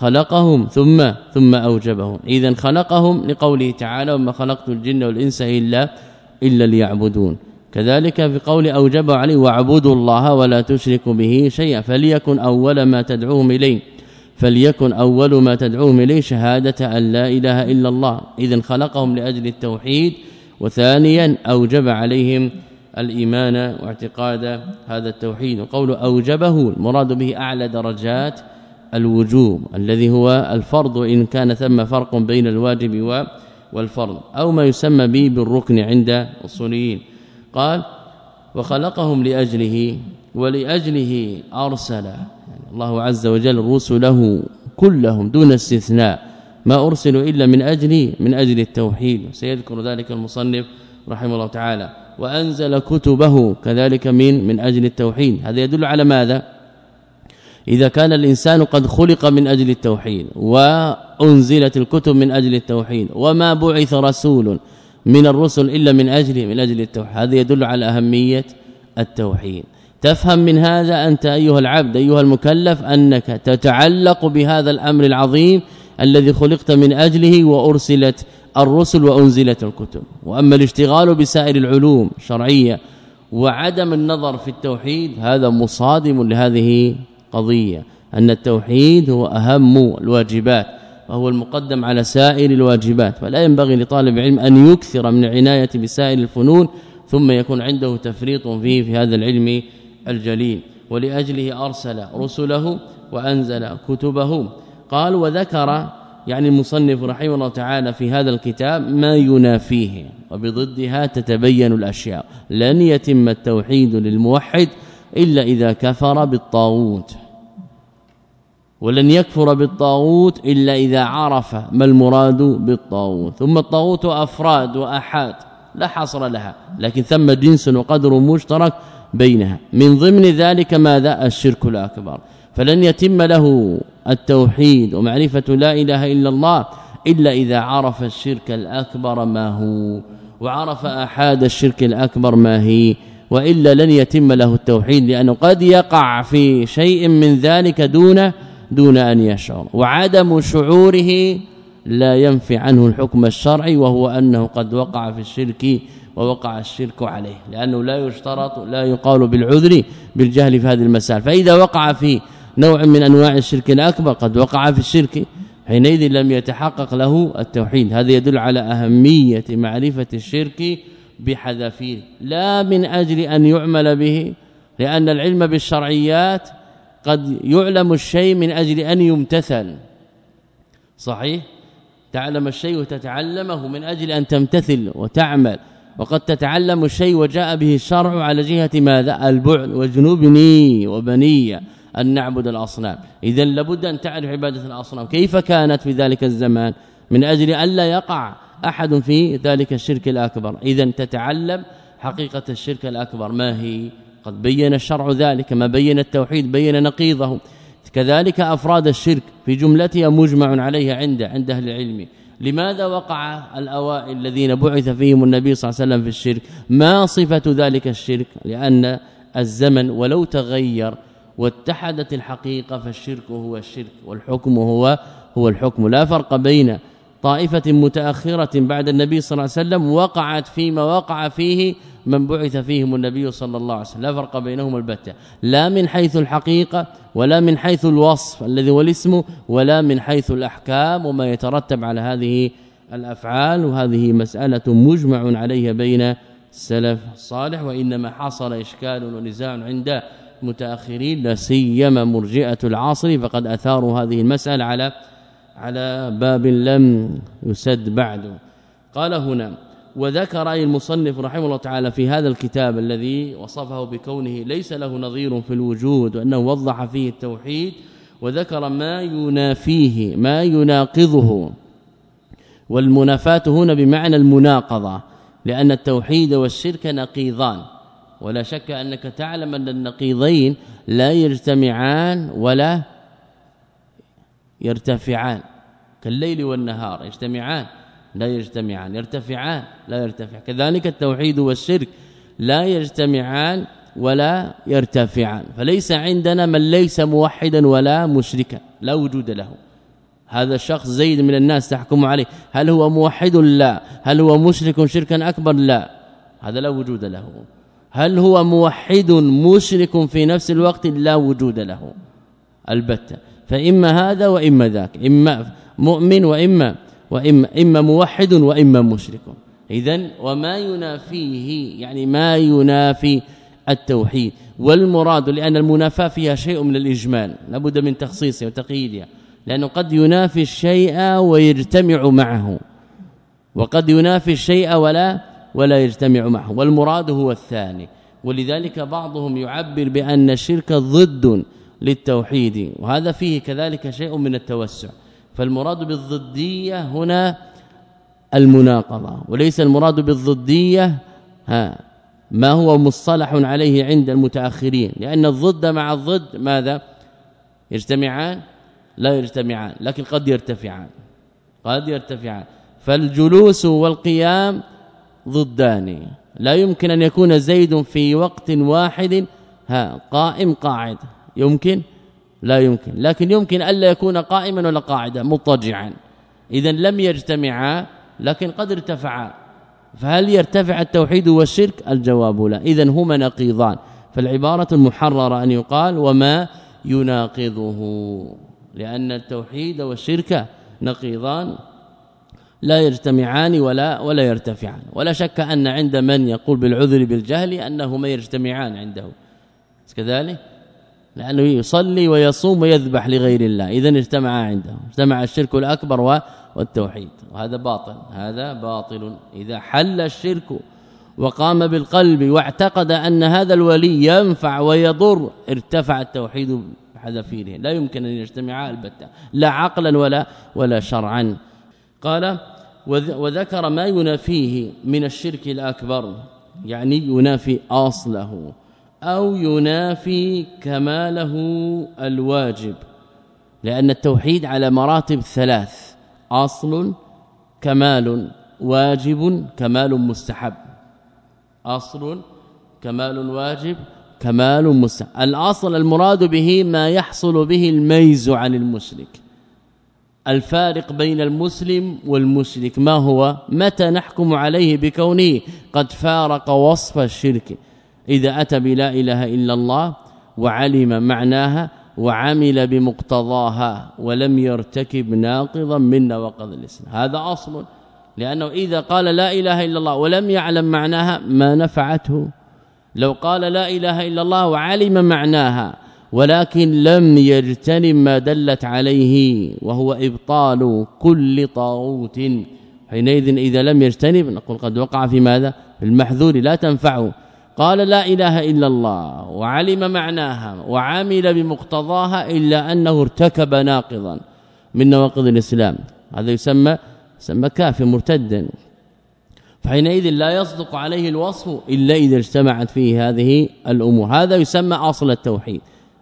خلقهم ثم ثم اوجبهم اذا خلقهم لقوله تعالى وما خلقت الجن والإنس إلا إلا ليعبدون كذلك في قول أوجب عليه واعبدوا الله ولا تشركوا به شيئا فليكن أول ما تدعوهم إليه. فليكن أول ما تدعوهم إليه شهادة أن لا إله إلا الله. اذا خلقهم لأجل التوحيد. وثانيا أوجب عليهم الإيمان واعتقاد هذا التوحيد. وقول أوجبه المراد به أعلى درجات الوجوب الذي هو الفرض إن كان ثم فرق بين الواجب والفرض. أو ما يسمى به بالركن عند الصليين قال وخلقهم لأجله ولأجله أرسل. يعني الله عز وجل رسله كلهم دون استثناء. ما ارسلوا إلا من أجل من أجل التوحيد. سيذكر ذلك المصنف رحمه الله تعالى. وأنزل كتبه كذلك من من أجل التوحيد. هذا يدل على ماذا؟ إذا كان الإنسان قد خلق من أجل التوحيد وأنزلت الكتب من أجل التوحيد وما بعث رسول من الرسل إلا من أجل من أجل التوحيد هذا يدل على أهمية التوحيد. تفهم من هذا أنت أيها العبد أيها المكلف أنك تتعلق بهذا الأمر العظيم الذي خلقت من أجله وأرسلت الرسل وأنزلت الكتب. وأما الاشتغال بسائر العلوم الشرعية وعدم النظر في التوحيد هذا مصادم لهذه قضية أن التوحيد هو أهم الواجبات وهو المقدم على سائر الواجبات. فلا ينبغي لطالب علم أن يكثر من العنايه بسائر الفنون ثم يكون عنده تفريط فيه في هذا العلم الجليل. ولأجله أرسل رسله وأنزل كتبه. قال وذكر يعني المصنف رحمه الله تعالى في هذا الكتاب ما ينافيه وبضدها تتبين الأشياء. لن يتم التوحيد للموحد إلا إذا كفر بالطاغوت. ولن يكفر بالطاغوت إلا إذا عرف ما المراد بالطاغوت. ثم الطاغوت أفراد وأحاد لا حصر لها لكن ثم جنس وقدر مشترك بينها. من ضمن ذلك ماذا؟ الشرك الأكبر. فلن يتم له التوحيد ومعرفة لا إله إلا الله إلا إذا عرف الشرك الأكبر ما هو وعرف احاد الشرك الأكبر ما هي وإلا لن يتم له التوحيد لأنه قد يقع في شيء من ذلك دون دون أن يشعر وعدم شعوره لا ينفي عنه الحكم الشرعي وهو أنه قد وقع في الشرك ووقع الشرك عليه لأنه لا يشترط لا يقال بالعذر بالجهل في هذه المسائل فإذا وقع في نوع من أنواع الشرك الأكبر قد وقع في الشرك حينئذ لم يتحقق له التوحيد. هذا يدل على أهمية معرفة الشرك بحذافيره. لا من أجل أن يعمل به لأن العلم بالشرعيات قد يعلم الشيء من أجل أن يمتثل. صحيح؟ تعلم الشيء وتتعلمه من أجل أن تمتثل وتعمل. وقد تتعلم الشيء وجاء به الشرع على جهة ماذا؟ البعد. وجنوبني وبنيه أن نعبد الأصنام. اذا لابد أن تعرف عبادة الأصنام. كيف كانت في ذلك الزمان؟ من أجل الا يقع أحد في ذلك الشرك الأكبر. اذا تتعلم حقيقة الشرك الأكبر. ما هي؟ قد بين الشرع ذلك ما بين التوحيد بين نقيضه. كذلك أفراد الشرك في جملتها مجمع عليه عند عند أهل العلم. لماذا وقع الأوائل الذين بعث فيهم النبي صلى الله عليه وسلم في الشرك؟ ما صفة ذلك الشرك؟ لأن الزمن ولو تغير واتحدت الحقيقة فالشرك هو الشرك والحكم هو هو الحكم. لا فرق بين طائفة متأخرة بعد النبي صلى الله عليه وسلم وقعت فيما وقع فيه من بعث فيهم النبي صلى الله عليه وسلم. لا فرق بينهم البتة. لا من حيث الحقيقة ولا من حيث الوصف الذي هو الاسم ولا من حيث الأحكام وما يترتب على هذه الأفعال. وهذه مسألة مجمع عليها بين السلف الصالح وإنما حصل إشكال ونزاع عند متأخرين لا سيما مرجئة العصر فقد أثاروا هذه المسألة على على باب لم يسد بعد. قال هنا وذكر أي المصنف رحمه الله تعالى في هذا الكتاب الذي وصفه بكونه ليس له نظير في الوجود وأنه وضح فيه التوحيد وذكر ما ينافيه ما يناقضه. والمنافاة هنا بمعنى المناقضة لأن التوحيد والشرك نقيضان. ولا شك أنك تعلم أن النقيضين لا يجتمعان ولا يرتفعان. كالليل والنهار يجتمعان لا يجتمعان. يرتفعان لا يرتفع. كذلك التوحيد والشرك لا يجتمعان ولا يرتفعان. فليس عندنا من ليس موحدا ولا مشركا. لا وجود له. هذا الشخص زيد من الناس تحكم عليه. هل هو موحد؟ لا. هل هو مشرك شركا أكبر؟ لا. هذا لا وجود له. هل هو موحد مشرك في نفس الوقت؟ لا وجود له. البتة. فإما هذا وإما ذاك. إما مؤمن وإما وإما إما موحد وإما مشرك. اذا وما ينافيه يعني ما ينافي التوحيد. والمراد لأن المنافاة فيها شيء من الإجمال. لابد من تخصيصه وتقييدها لأنه قد ينافي الشيء ويجتمع معه. وقد ينافي الشيء ولا ولا يجتمع معه والمراد هو الثاني. ولذلك بعضهم يعبر بأن الشرك ضد للتوحيد. وهذا فيه كذلك شيء من التوسع. فالمراد بالضدية هنا المناقضة. وليس المراد بالضدية ها ما هو مصطلح عليه عند المتأخرين. لأن الضد مع الضد ماذا؟ يجتمعان لا يجتمعان لكن قد يرتفعان. قد يرتفعان. فالجلوس والقيام ضدان لا يمكن أن يكون زيد في وقت واحد ها قائم قاعد. يمكن؟ لا يمكن. لكن يمكن ألا يكون قائما ولا قاعدا مضطجعا. اذا لم يجتمعا لكن قد ارتفعا. فهل يرتفع التوحيد والشرك؟ الجواب لا. اذا هما نقيضان. فالعبارة المحررة أن يقال وما يناقضه. لأن التوحيد والشرك نقيضان. لا يجتمعان ولا ولا يرتفعان. ولا شك أن عند من يقول بالعذر بالجهل انهما يجتمعان عنده. كذلك؟ لأنه يصلي ويصوم ويذبح لغير الله. اذا اجتمع عنده. اجتمع الشرك الأكبر والتوحيد. وهذا باطل. هذا باطل. إذا حل الشرك وقام بالقلب واعتقد أن هذا الولي ينفع ويضر ارتفع التوحيد بحذافيره. لا يمكن أن يجتمعا البتة. لا عقلا ولا ولا شرعا. قال وذكر ما ينافيه من الشرك الأكبر يعني ينافي أصله أو ينافي كماله الواجب لأن التوحيد على مراتب ثلاث أصل كمال واجب كمال مستحب أصل كمال واجب كمال مستحب. الأصل المراد به ما يحصل به الميز عن المشرك. الفارق بين المسلم والمشرك. ما هو؟ متى نحكم عليه بكونه قد فارق وصف الشرك. إذا أتى بلا إله إلا الله وعلم معناها وعمل بمقتضاها ولم يرتكب ناقضا من نواقض الاسلام هذا أصل. لأنه إذا قال لا إله إلا الله ولم يعلم معناها ما نفعته. لو قال لا إله إلا الله وعلم معناها ولكن لم يجتنب ما دلت عليه وهو إبطال كل طاغوت. حينئذ إذا لم يجتنب نقول قد وقع في ماذا؟ في المحذور لا تنفعه. قال لا إله إلا الله وعلم معناها وعمل بمقتضاها إلا أنه ارتكب ناقضا من نواقض الإسلام. هذا يسمى يسمى كافر مرتدا فحينئذ لا يصدق عليه الوصف إلا إذا اجتمعت فيه هذه الأمور. هذا يسمى أصل التوحيد.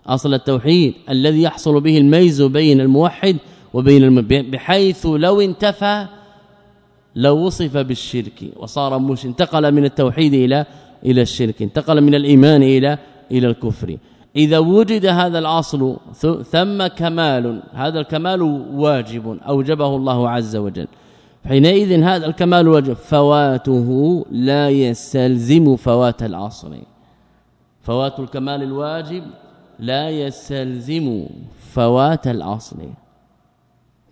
أصل التوحيد الذي يحصل به الميز بين الموحد وبين الم... بحيث لو انتفى لو وصف بالشرك وصار مش انتقل من التوحيد إلى إلى الشرك انتقل من الإيمان إلى إلى الكفر. إذا وجد هذا الأصل ثم كمال هذا الكمال واجب أوجبه الله عز وجل. حينئذ هذا الكمال واجب فواته لا يستلزم فوات الأصل. فوات الكمال الواجب لا يستلزم فوات الأصل.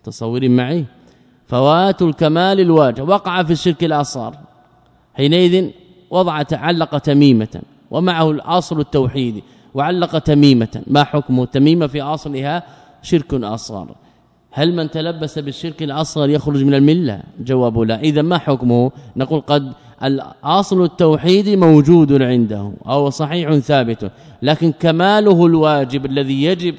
تصورين معي؟ فوات الكمال الواجب. وقع في الشرك الأصغر. حينئذ وضع تعلق تميمة. ومعه الأصل التوحيدي وعلق تميمة. ما حكمه؟ تميمة في أصلها شرك أصغر. هل من تلبس بالشرك الأصغر يخرج من الملة؟ جواب لا. إذا ما حكمه؟ نقول قد الأصل التوحيدي موجود عنده أو صحيح ثابت لكن كماله الواجب الذي يجب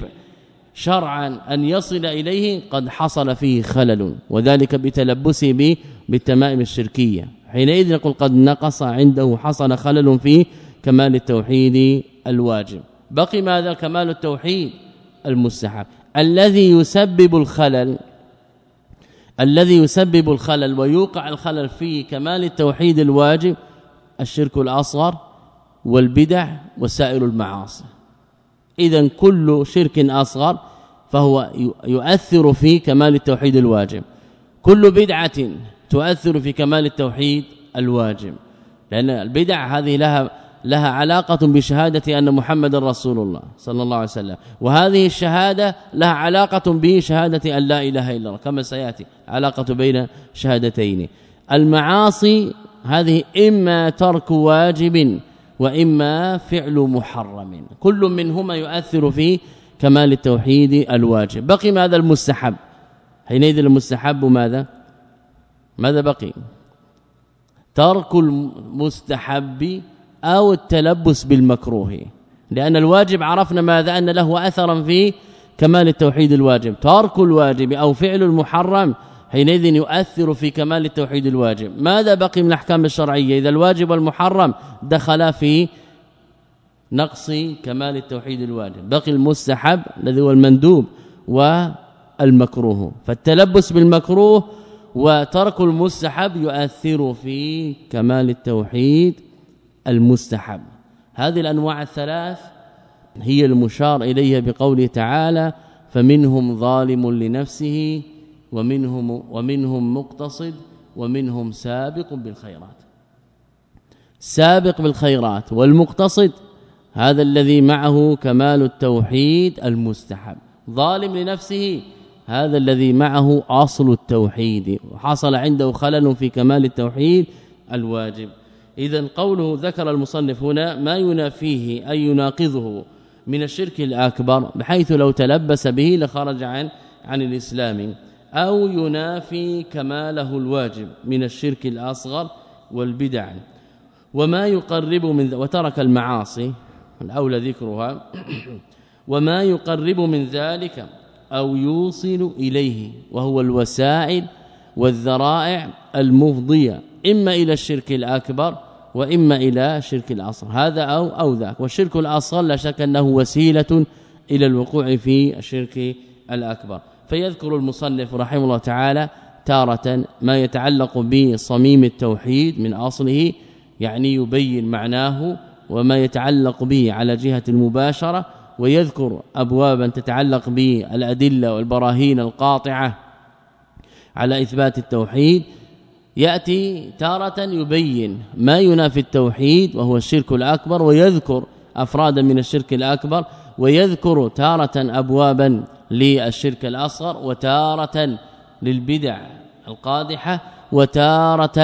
شرعا أن يصل إليه قد حصل فيه خلل وذلك بتلبسه بالتمائم الشركية. حينئذ نقول قد نقص عنده حصل خلل في كمال التوحيد الواجب. بقي ماذا؟ كمال التوحيد المستحب. الذي يسبب الخلل الذي يسبب الخلل ويوقع الخلل في كمال التوحيد الواجب الشرك الأصغر والبدع وسائر المعاصي. اذا كل شرك أصغر فهو يؤثر في كمال التوحيد الواجب. كل بدعة تؤثر في كمال التوحيد الواجب. لأن البدع هذه لها لها علاقة بشهادة أن محمد رسول الله صلى الله عليه وسلم. وهذه الشهادة لها علاقة بشهادة أن لا إله إلا الله. كما سيأتي علاقة بين شهادتين. المعاصي هذه إما ترك واجب وإما فعل محرم. كل منهما يؤثر في كمال التوحيد الواجب. بقي ماذا المستحب؟ حينئذ المستحب ماذا؟ ماذا بقي؟ ترك المستحب أو التلبس بالمكروه. لأن الواجب عرفنا ماذا؟ أن له اثرا في كمال التوحيد الواجب. ترك الواجب أو فعل المحرم حينئذ يؤثر في كمال التوحيد الواجب. ماذا بقي من الأحكام الشرعية؟ إذا الواجب والمحرم دخلا في نقص كمال التوحيد الواجب. بقي المستحب الذي هو المندوب والمكروه. فالتلبس بالمكروه وترك المستحب يؤثر في كمال التوحيد المستحب. هذه الأنواع الثلاث هي المشار إليها بقوله تعالى فمنهم ظالم لنفسه ومنهم ومنهم مقتصد ومنهم سابق بالخيرات. سابق بالخيرات والمقتصد هذا الذي معه كمال التوحيد المستحب. ظالم لنفسه هذا الذي معه أصل التوحيد. وحصل عنده خلل في كمال التوحيد الواجب. اذا قوله ذكر المصنف هنا ما ينافيه أي يناقضه من الشرك الأكبر بحيث لو تلبس به لخرج عن عن الإسلام أو ينافي كماله الواجب من الشرك الأصغر والبدع. وما يقرب من وترك المعاصي الأولى ذكرها وما يقرب من ذلك أو يوصل إليه وهو الوسائل والذرائع المفضية إما إلى الشرك الأكبر وإما إلى شرك الاصغر هذا أو أو ذاك. والشرك الاصغر لا شك أنه وسيلة إلى الوقوع في الشرك الأكبر. فيذكر المصنف رحمه الله تعالى تارة ما يتعلق بصميم التوحيد من أصله يعني يبين معناه وما يتعلق به على جهة المباشرة ويذكر ابوابا تتعلق بالأدلة والبراهين القاطعة على إثبات التوحيد. يأتي تارة يبين ما ينافي التوحيد وهو الشرك الأكبر ويذكر افرادا من الشرك الأكبر ويذكر تارة أبوابا للشرك الأصغر وتارة للبدع القادحة وتارة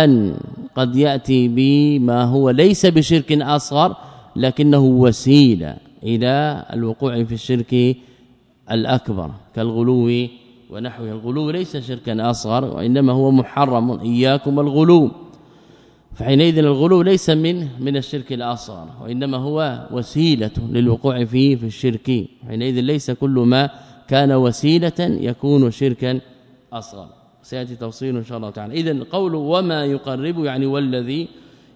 قد يأتي بما هو ليس بشرك أصغر لكنه وسيلة إلى الوقوع في الشرك الأكبر كالغلو ونحوه الغلو ليس شركا أصغر وإنما هو محرم. إياكم الغلو. فحينئذ الغلو ليس من من الشرك الأصغر وإنما هو وسيلة للوقوع فيه في الشرك. حينئذ ليس كل ما كان وسيلة يكون شركا أصغر. سيأتي توصيل إن شاء الله تعالى. اذا قول وما يقرب يعني والذي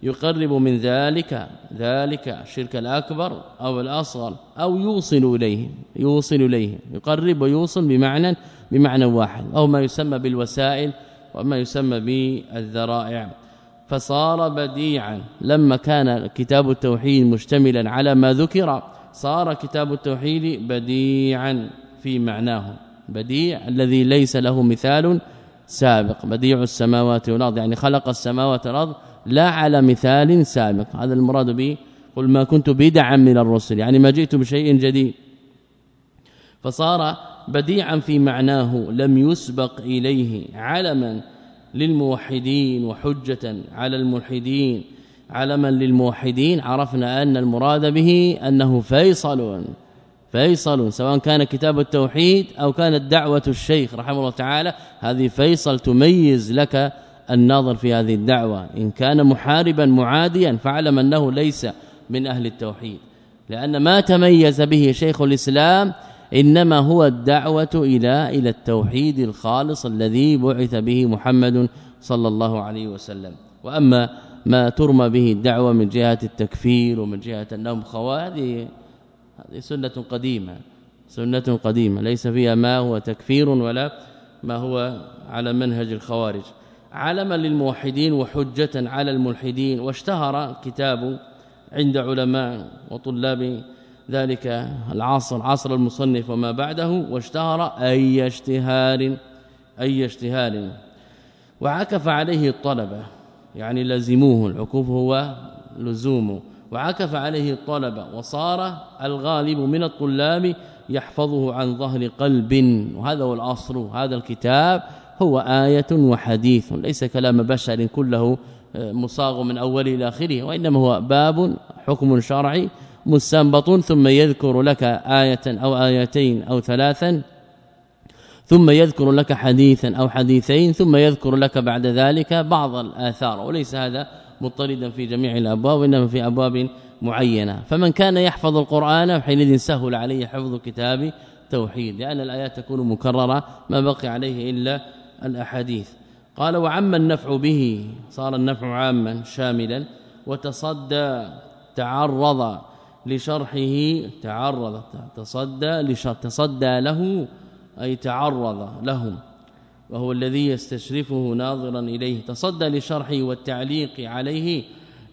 يقرب من ذلك ذلك الشرك الأكبر أو الأصغر أو يوصل إليه يوصل إليه. يقرب ويوصل بمعنى بمعنى واحد أو ما يسمى بالوسائل وما يسمى بالذرائع. فصار بديعا لما كان كتاب التوحيد مشتملا على ما ذكر صار كتاب التوحيد بديعا في معناه. بديع الذي ليس له مثال سابق. بديع السماوات والأرض يعني خلق السماوات والأرض لا على مثال سابق. هذا المراد به قل ما كنت بدعا من الرسل يعني ما جئت بشيء جديد. فصار بديعا في معناه لم يسبق إليه علما للموحدين وحجة على الملحدين. علما للموحدين عرفنا أن المراد به أنه فيصل فيصل سواء كان كتاب التوحيد أو كانت دعوة الشيخ رحمه الله تعالى هذه فيصل تميز لك الناظر في هذه الدعوة. إن كان محاربا معاديا فاعلم أنه ليس من أهل التوحيد. لأن ما تميز به شيخ الإسلام إنما هو الدعوة إلى إلى التوحيد الخالص الذي بعث به محمد صلى الله عليه وسلم. وأما ما ترمى به الدعوة من جهة التكفير ومن جهة النوم خوادي هذه سنة قديمة سنة قديمة ليس فيها ما هو تكفير ولا ما هو على منهج الخوارج. علما للموحدين وحجة على الملحدين واشتهر كتاب عند علماء وطلاب ذلك العصر عصر المصنف وما بعده واشتهر أي اشتهار أي اشتهار. وعكف عليه الطلبة يعني لزموه العكوف هو لزومه. وعكف عليه الطلبة وصار الغالب من الطلاب يحفظه عن ظهر قلب. وهذا هو الاصل هذا الكتاب هو آية وحديث ليس كلام بشر كله آه، مصاغ من اول إلى آخره وإنما هو باب حكم شرعي مستنبط ثم يذكر لك آية أو آيتين أو ثلاثا ثم يذكر لك حديثا أو حديثين ثم يذكر لك بعد ذلك بعض الآثار. وليس هذا مضطردا في جميع الأبواب وإنما في أبواب معينة. فمن كان يحفظ القرآن حينئذ سهل عليه حفظ كتاب توحيد لأن الآيات تكون مكررة ما بقي عليه إلا الأحاديث. قال وعم النفع به صار النفع عاما شاملا وتصدى تعرض لشرحه تعرض تصدى تصدى له أي تعرض له وهو الذي يستشرفه ناظرا إليه. تصدى لشرحه والتعليق عليه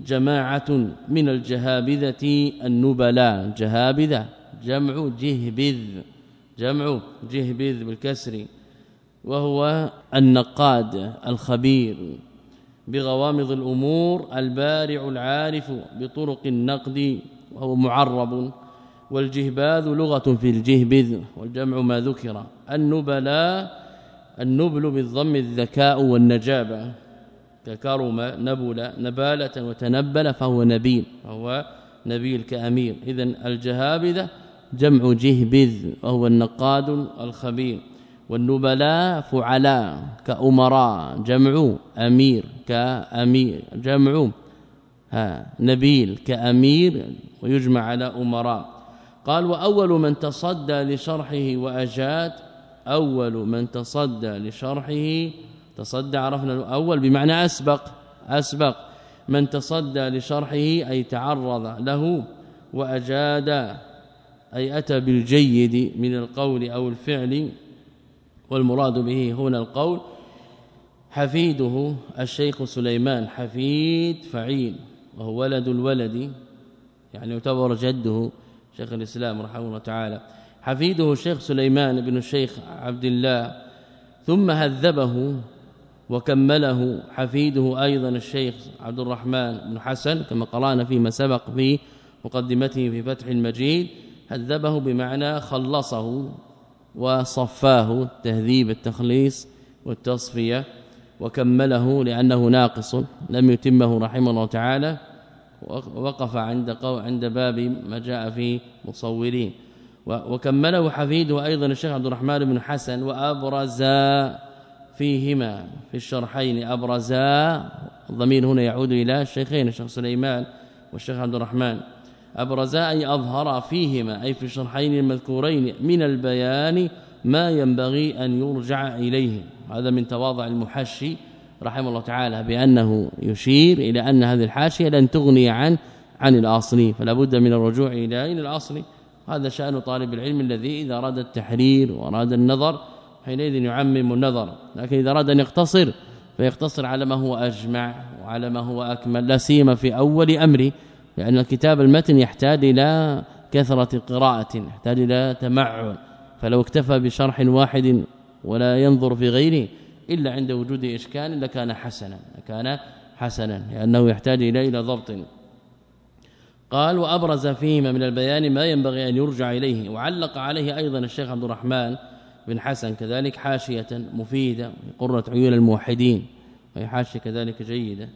جماعة من الجهابذة النبلاء. جهابذة جمع جهبذ جمع جهبذ بالكسر وهو النقاد الخبير. بغوامض الأمور البارع العارف بطرق النقد وهو معرب والجهباذ لغة في الجهبذ والجمع ما ذكر. النبلاء النبل بالضم الذكاء والنجابة. ككرم نبل نبالة وتنبل فهو نبيل فهو نبيل كأمير. اذا الجهابذة جمع جهبذ وهو النقاد الخبير. والنبلاء فعلاء كأمراء جمع أمير كأمير جمع نبيل كأمير ويجمع على أمراء. قال وأول من تصدى لشرحه وأجاد أول من تصدى لشرحه تصدى عرفنا الأول بمعنى أسبق أسبق. من تصدى لشرحه أي تعرض له وأجاد أي أتى بالجيد من القول أو الفعل والمراد به هنا القول حفيده الشيخ سليمان حفيد فعيل. وهو ولد الولد يعني يعتبر جده شيخ الإسلام رحمه الله تعالى. حفيده الشيخ سليمان بن الشيخ عبد الله ثم هذبه وكمله حفيده أيضا الشيخ عبد الرحمن بن حسن كما قرأنا فيما سبق في مقدمته في فتح المجيد. هذبه بمعنى خلصه وصفاه تهذيب التخليص والتصفية. وكمله لأنه ناقص لم يتمه رحمه الله تعالى وقف عند عند باب ما جاء في مصورين. وكمله حفيده أيضا الشيخ عبد الرحمن بن حسن وأبرز فيهما في الشرحين. ابرزا الضمير هنا يعود إلى الشيخين الشيخ سليمان والشيخ عبد الرحمن. ابرزا أي أظهر فيهما أي في الشرحين المذكورين من البيان ما ينبغي أن يرجع إليه. هذا من تواضع المحشي رحمه الله تعالى بأنه يشير إلى أن هذه الحاشية لن تغني عن عن الأصل فلا بد من الرجوع إلى الأصل؟ هذا شأن طالب العلم الذي إذا أراد التحرير وأراد النظر حينئذ يعمم النظر لكن إذا أراد أن يقتصر فيقتصر على ما هو أجمع وعلى ما هو أكمل لا سيما في أول أمره لأن الكتاب المتن يحتاج إلى كثرة قراءة يحتاج إلى تمعن. فلو اكتفى بشرح واحد ولا ينظر في غيره إلا عند وجود إشكال لكان حسنا لكان حسنا لأنه يحتاج إلى إلى ضبط. قال وأبرز فيهما من البيان ما ينبغي أن يرجع إليه وعلق عليه أيضا الشيخ عبد الرحمن بن حسن كذلك حاشية مفيدة قرة عيون الموحدين وهي حاشية كذلك جيدة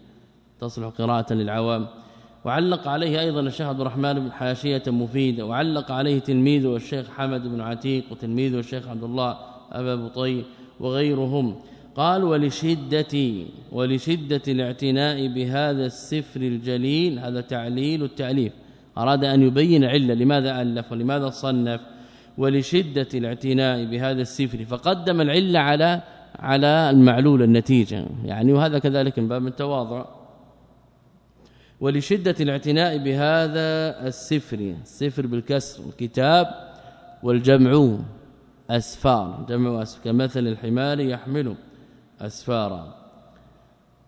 تصلح قراءة للعوام. وعلق عليه أيضا الشيخ عبد الرحمن بن حاشية مفيده وعلق عليه تلميذه الشيخ حمد بن عتيق وتلميذه الشيخ عبد الله أبا بطي وغيرهم. قال ولشدة ولشدة الاعتناء بهذا السفر الجليل هذا تعليل التأليف. أراد أن يبين علة لماذا ألف ولماذا صنف. ولشدة الاعتناء بهذا السفر فقدم العلة على على المعلول النتيجة. يعني وهذا كذلك من باب التواضع. ولشدة الاعتناء بهذا السفر السفر بالكسر الكتاب والجمع أسفار جمع أسفار كمثل الحمار يحمل أسفارا.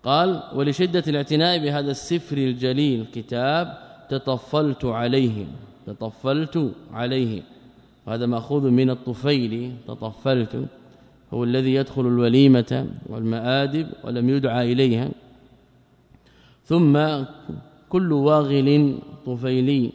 قال ولشدة الاعتناء بهذا السفر الجليل كتاب تطفلت عليه تطفلت عليه. وهذا مأخوذ من الطفيل تطفلت هو الذي يدخل الوليمة والمآدب ولم يدعى إليها. ثم كل واغل طفيلي.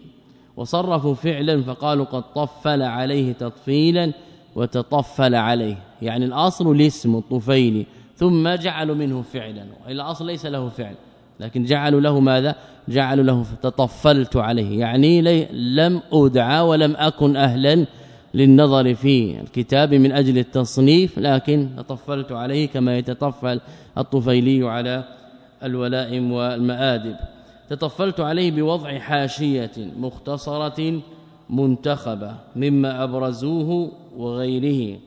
وصرفوا فعلا فقالوا قد طفل عليه تطفيلا وتطفل عليه. يعني الأصل الاسم الطفيلي. ثم جعلوا منه فعلا. الأصل ليس له فعل. لكن جعلوا له ماذا؟ جعلوا له تطفلت عليه. يعني لم ادعى ولم أكن أهلا للنظر في الكتاب من أجل التصنيف لكن تطفلت عليه كما يتطفل الطفيلي على الولائم والمآدب. تطفلت عليه بوضع حاشية مختصرة منتخبة مما أبرزوه وغيره.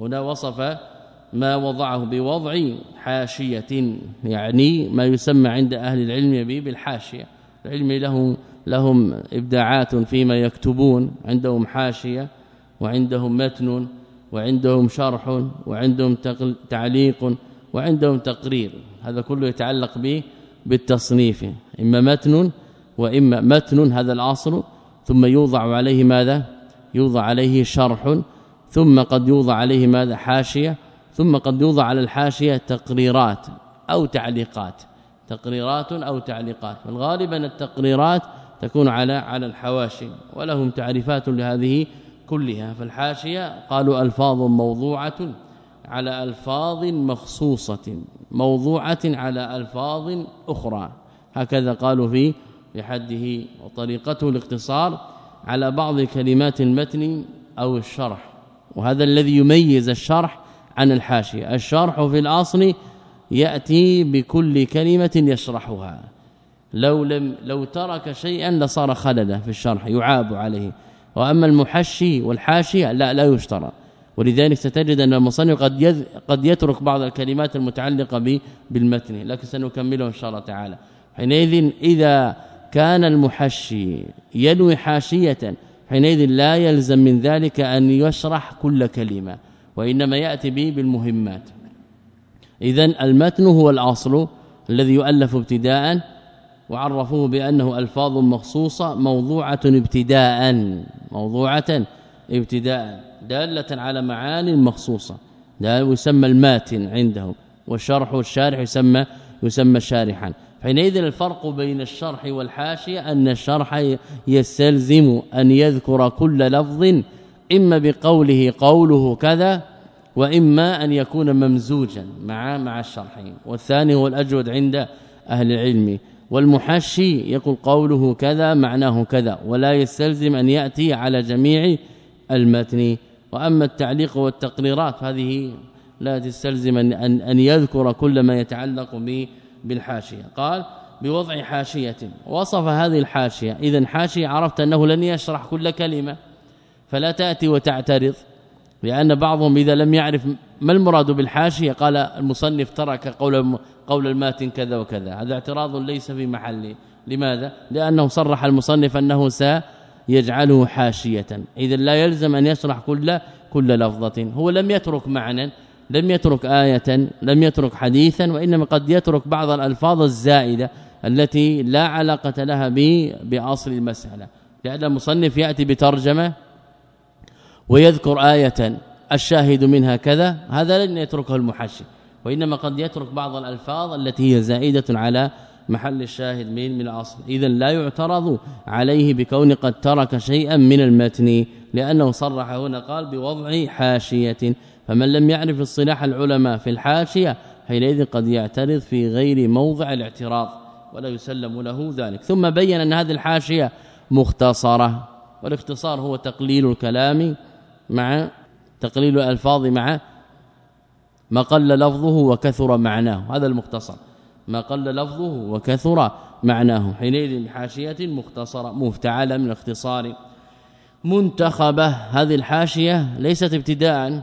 هنا وصف ما وضعه بوضع حاشية يعني ما يسمى عند أهل العلم به بالحاشية. العلم لهم لهم إبداعات فيما يكتبون. عندهم حاشية وعندهم متن وعندهم شرح وعندهم تعليق وعندهم تقرير. هذا كله يتعلق به بالتصنيف إما متن وإما متن هذا الاصل ثم يوضع عليه ماذا؟ يوضع عليه شرح ثم قد يوضع عليه ماذا؟ حاشية ثم قد يوضع على الحاشية تقريرات أو تعليقات تقريرات أو تعليقات والغالب ان التقريرات تكون على على الحواشي ولهم تعريفات لهذه كلها فالحاشية قالوا ألفاظ موضوعة. على ألفاظ مخصوصة موضوعة على ألفاظ أخرى. هكذا قالوا في بحده وطريقته الاختصار على بعض كلمات المتن أو الشرح. وهذا الذي يميز الشرح عن الحاشية. الشرح في الأصل يأتي بكل كلمة يشرحها. لو لم لو ترك شيئا لصار خلدا في الشرح يعاب عليه. وأما المحشي والحاشية لا لا يشترى. ولذلك ستجد أن المصنف قد قد يترك بعض الكلمات المتعلقة بالمتن لكن سنكمله إن شاء الله تعالى. حينئذ إذا كان المحشي ينوي حاشية حينئذ لا يلزم من ذلك أن يشرح كل كلمة وإنما يأتي به بالمهمات. اذا المتن هو الأصل الذي يؤلف ابتداء وعرفوه بأنه ألفاظ مخصوصة موضوعة ابتداء موضوعة ابتداء. دالة على معاني مخصوصة. ده يسمى الماتن عندهم والشرح والشارح يسمى يسمى شارحا. حينئذ الفرق بين الشرح والحاشية أن الشرح يستلزم أن يذكر كل لفظ إما بقوله قوله كذا وإما أن يكون ممزوجا مع مع الشرح والثاني هو الأجود عند أهل العلم. والمحشي يقول قوله كذا معناه كذا ولا يستلزم أن يأتي على جميع المتن. وأما التعليق والتقريرات هذه لا تستلزم أن, أن يذكر كل ما يتعلق به بالحاشية. قال بوضع حاشية. وصف هذه الحاشية. اذا حاشية عرفت أنه لن يشرح كل كلمة فلا تأتي وتعترض لأن بعضهم إذا لم يعرف ما المراد بالحاشية قال المصنف ترك قول قول الماتن كذا وكذا. هذا اعتراض ليس في محله. لماذا؟ لأنه صرح المصنف أنه سيجعله حاشية. إذا لا يلزم أن يشرح كل كل لفظة. هو لم يترك معنى لم يترك آية لم يترك حديثا وإنما قد يترك بعض الألفاظ الزائدة التي لا علاقة لها بأصل المسألة. لأن المصنف يأتي بترجمة ويذكر آية الشاهد منها كذا هذا لن يتركه المحشي. وإنما قد يترك بعض الألفاظ التي هي زائدة على محل الشاهد من من الأصل. اذا لا يعترض عليه بكون قد ترك شيئا من المتن لأنه صرح هنا قال بوضع حاشية. فمن لم يعرف اصطلاح العلماء في الحاشية حينئذ قد يعترض في غير موضع الاعتراض ولا يسلم له ذلك. ثم بين أن هذه الحاشية مختصرة والاختصار هو تقليل الكلام مع تقليل الألفاظ مع ما قل لفظه وكثر معناه. هذا المختصر. ما قل لفظه وكثر معناه. حينئذ حاشية مختصرة مفتعلة من الاختصار منتخبة هذه الحاشية ليست ابتداء.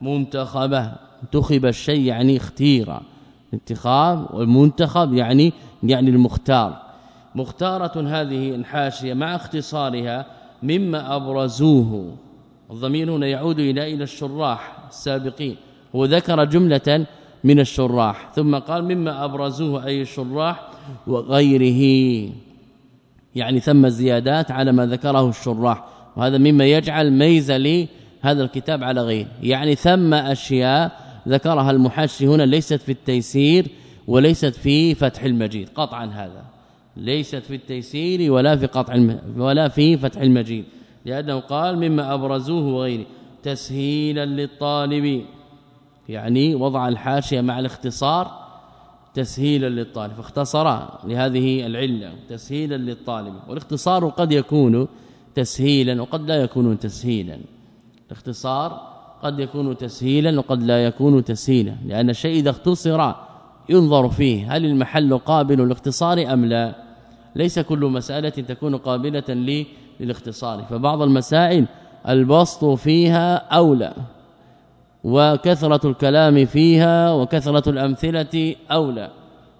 منتخبة انتخب الشيء يعني اختير. انتخاب والمنتخب يعني يعني المختار. مختارة هذه الحاشية مع اختصارها مما أبرزوه. الضمير هنا يعود إلى إلى الشراح السابقين. هو ذكر جملة من الشراح. ثم قال مما أبرزوه أي الشراح وغيره. يعني ثم زيادات على ما ذكره الشراح. وهذا مما يجعل ميزة لهذا الكتاب على غيره يعني ثم أشياء ذكرها المحشي هنا ليست في التيسير وليست في فتح المجيد. قطعا هذا. ليست في التيسير ولا في قطع ولا في فتح المجيد. لأنه قال مما أبرزوه وغيره. تسهيلا للطالب. يعني وضع الحاشية مع الاختصار تسهيلا للطالب فاختصر لهذه العلة تسهيلا للطالب والاختصار قد يكون تسهيلا وقد لا يكون تسهيلا. الاختصار قد يكون تسهيلا وقد لا يكون تسهيلا لأن الشيء إذا اختصر ينظر فيه هل المحل قابل للاختصار أم لا. ليس كل مسألة تكون قابلة للاختصار فبعض المسائل البسط فيها أولى. وكثرة الكلام فيها وكثرة الأمثلة أولى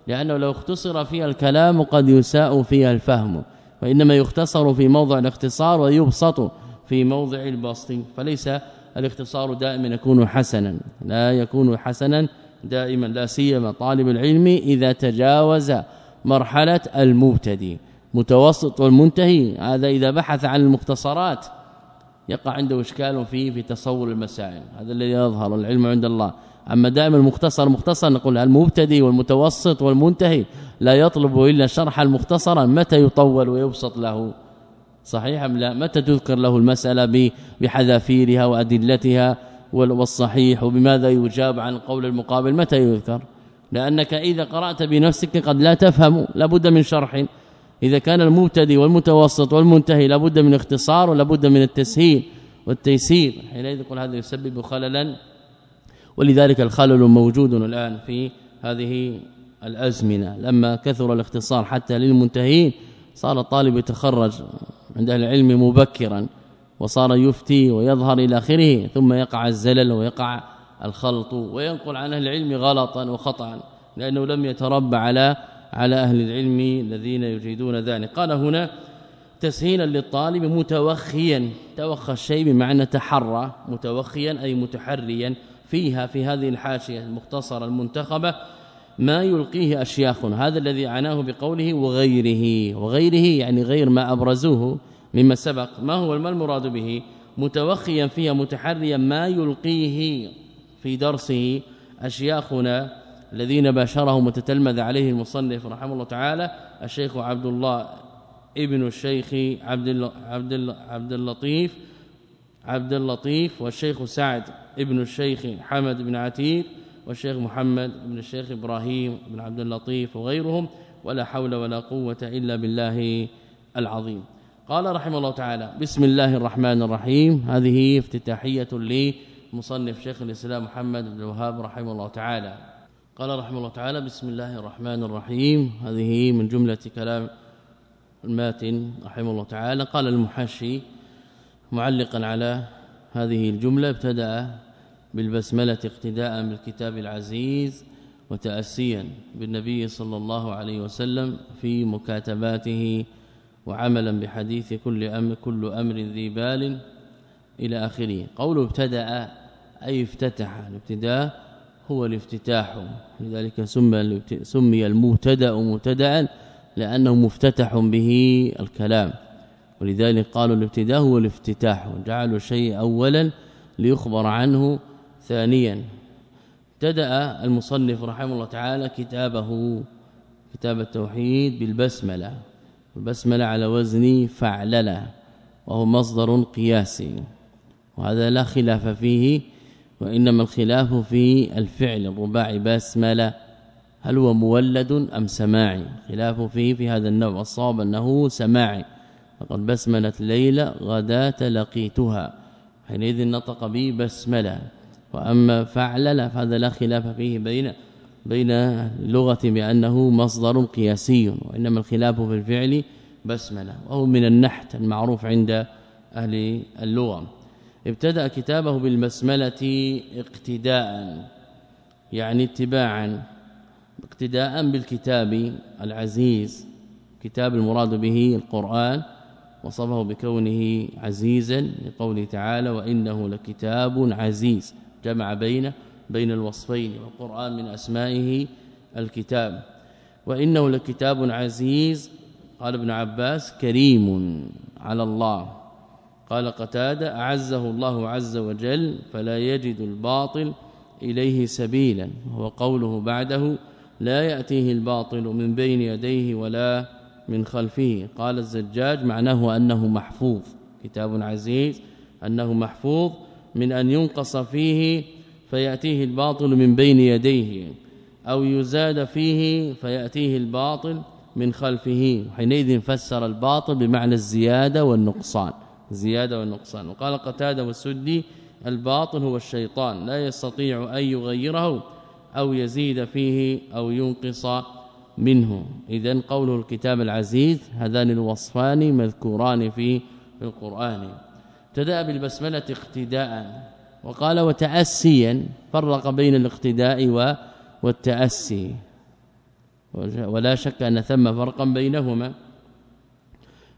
لأنه لو اختصر فيها الكلام قد يساء فيها الفهم وإنما يختصر في موضع الاختصار ويبسط في موضع البسط فليس الاختصار دائما يكون حسنا لا يكون حسنا دائما لا سيما طالب العلم إذا تجاوز مرحلة المبتدئ متوسط والمنتهي هذا إذا بحث عن المختصرات يقع عنده إشكال فيه في تصور المسائل. هذا الذي يظهر العلم عند الله. أما دائما المختصر مختصر نقول المبتدئ والمتوسط والمنتهي لا يطلب إلا شرح المختصر متى يطول ويبسط له؟ صحيح أم لا؟ متى تذكر له المسألة بحذافيرها وأدلتها والصحيح؟ وبماذا يجاب عن قول المقابل؟ متى يذكر؟ لأنك إذا قرأت بنفسك قد لا تفهم لابد من شرح. إذا كان المبتدئ والمتوسط والمنتهي لابد من اختصار ولابد من التسهيل والتيسير. حينئذ يقول هذا يسبب خللا ولذلك الخلل موجود الآن في هذه الأزمنة. لما كثر الاختصار حتى للمنتهين صار الطالب يتخرج عند العلم مبكرا وصار يفتي ويظهر إلى آخره ثم يقع الزلل ويقع الخلط وينقل عن أهل العلم غلطا وخطا لأنه لم يتربى على على أهل العلم الذين يجيدون ذلك. قال هنا تسهيلا للطالب متوخيا توخى الشيء بمعنى تحرى متوخيا أي متحريا فيها في هذه الحاشية المختصرة المنتخبة ما يلقيه أشياخ. هذا الذي عناه بقوله وغيره وغيره يعني غير ما أبرزوه مما سبق. ما هو ما المراد به؟ متوخيا فيها متحريا ما يلقيه في درسه أشياخنا الذين باشرهم وتتلمذ عليه المصنف رحمه الله تعالى الشيخ عبد الله ابن الشيخ عبد عبد عبد اللطيف عبد اللطيف والشيخ سعد ابن الشيخ حمد بن عتيق والشيخ محمد بن الشيخ إبراهيم بن عبد اللطيف وغيرهم ولا حول ولا قوة إلا بالله العظيم. قال رحمه الله تعالى بسم الله الرحمن الرحيم. هذه افتتاحية لمصنف شيخ الإسلام محمد بن الوهاب رحمه الله تعالى. قال رحمه الله تعالى بسم الله الرحمن الرحيم. هذه من جملة كلام الماتن رحمه الله تعالى. قال المحشي معلقا على هذه الجملة ابتدأ بالبسملة اقتداء بالكتاب العزيز وتأسيا بالنبي صلى الله عليه وسلم في مكاتباته وعملا بحديث كل أمر كل أمر ذي بال إلى آخره. قوله ابتدأ أي افتتح الابتداء هو الافتتاح. لذلك سمي سمي المبتدأ مبتدا لأنه مفتتح به الكلام. ولذلك قالوا الابتداء هو الافتتاح. جعلوا الشيء اولا ليخبر عنه ثانيا. ابتدأ المصنف رحمه الله تعالى كتابه كتاب التوحيد بالبسملة. البسمله على وزن فعللة وهو مصدر قياسي. وهذا لا خلاف فيه وإنما الخلاف في الفعل الرباعي بسمله هل هو مولد أم سماعي؟ خلاف فيه في هذا النوع الصواب أنه سماعي. فقد بسملت ليلى غداة لقيتها حينئذ نطق به بسملة. وأما فعل فهذا لا خلاف فيه بين بين اللغة بأنه مصدر قياسي وإنما الخلاف في الفعل بسملة وهو من النحت المعروف عند أهل اللغة. ابتدأ كتابه بالبسمله اقتداء يعني اتباعا اقتداء بالكتاب العزيز كتاب المراد به القرآن وصفه بكونه عزيزا لقوله تعالى وإنه لكتاب عزيز. جمع بين بين الوصفين والقرآن من أسمائه الكتاب. وإنه لكتاب عزيز قال ابن عباس كريم على الله. قال قتادة أعزه الله عز وجل فلا يجد الباطل إليه سبيلا وهو قوله بعده لا يأتيه الباطل من بين يديه ولا من خلفه. قال الزجاج معناه أنه محفوظ كتاب عزيز أنه محفوظ من أن ينقص فيه فيأتيه الباطل من بين يديه أو يزاد فيه فيأتيه الباطل من خلفه. حينئذ فسر الباطل بمعنى الزيادة والنقصان. زيادة والنقصان. وقال قتادة والسدي الباطل هو الشيطان لا يستطيع أن يغيره أو يزيد فيه أو ينقص منه. اذا قوله الكتاب العزيز هذان الوصفان مذكوران في القرآن. ابتدأ بالبسملة اقتداء وقال وتأسيا فرق بين الاقتداء والتأسي. ولا شك أن ثم فرقا بينهما.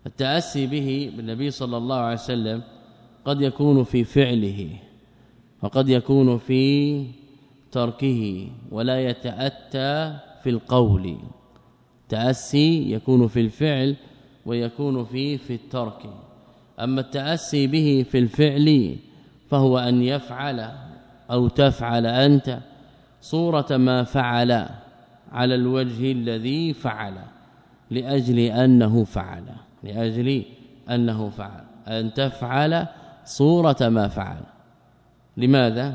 التأسي به بالنبي صلى الله عليه وسلم قد يكون في فعله وقد يكون في تركه ولا يتأتى في القول. تأسي يكون في الفعل ويكون في في الترك. أما التأسي به في الفعل فهو أن يفعل أو تفعل أنت صورة ما فعل على الوجه الذي فعل لأجل أنه فعل. لأجل أنه فعل أن تفعل صورة ما فعل. لماذا؟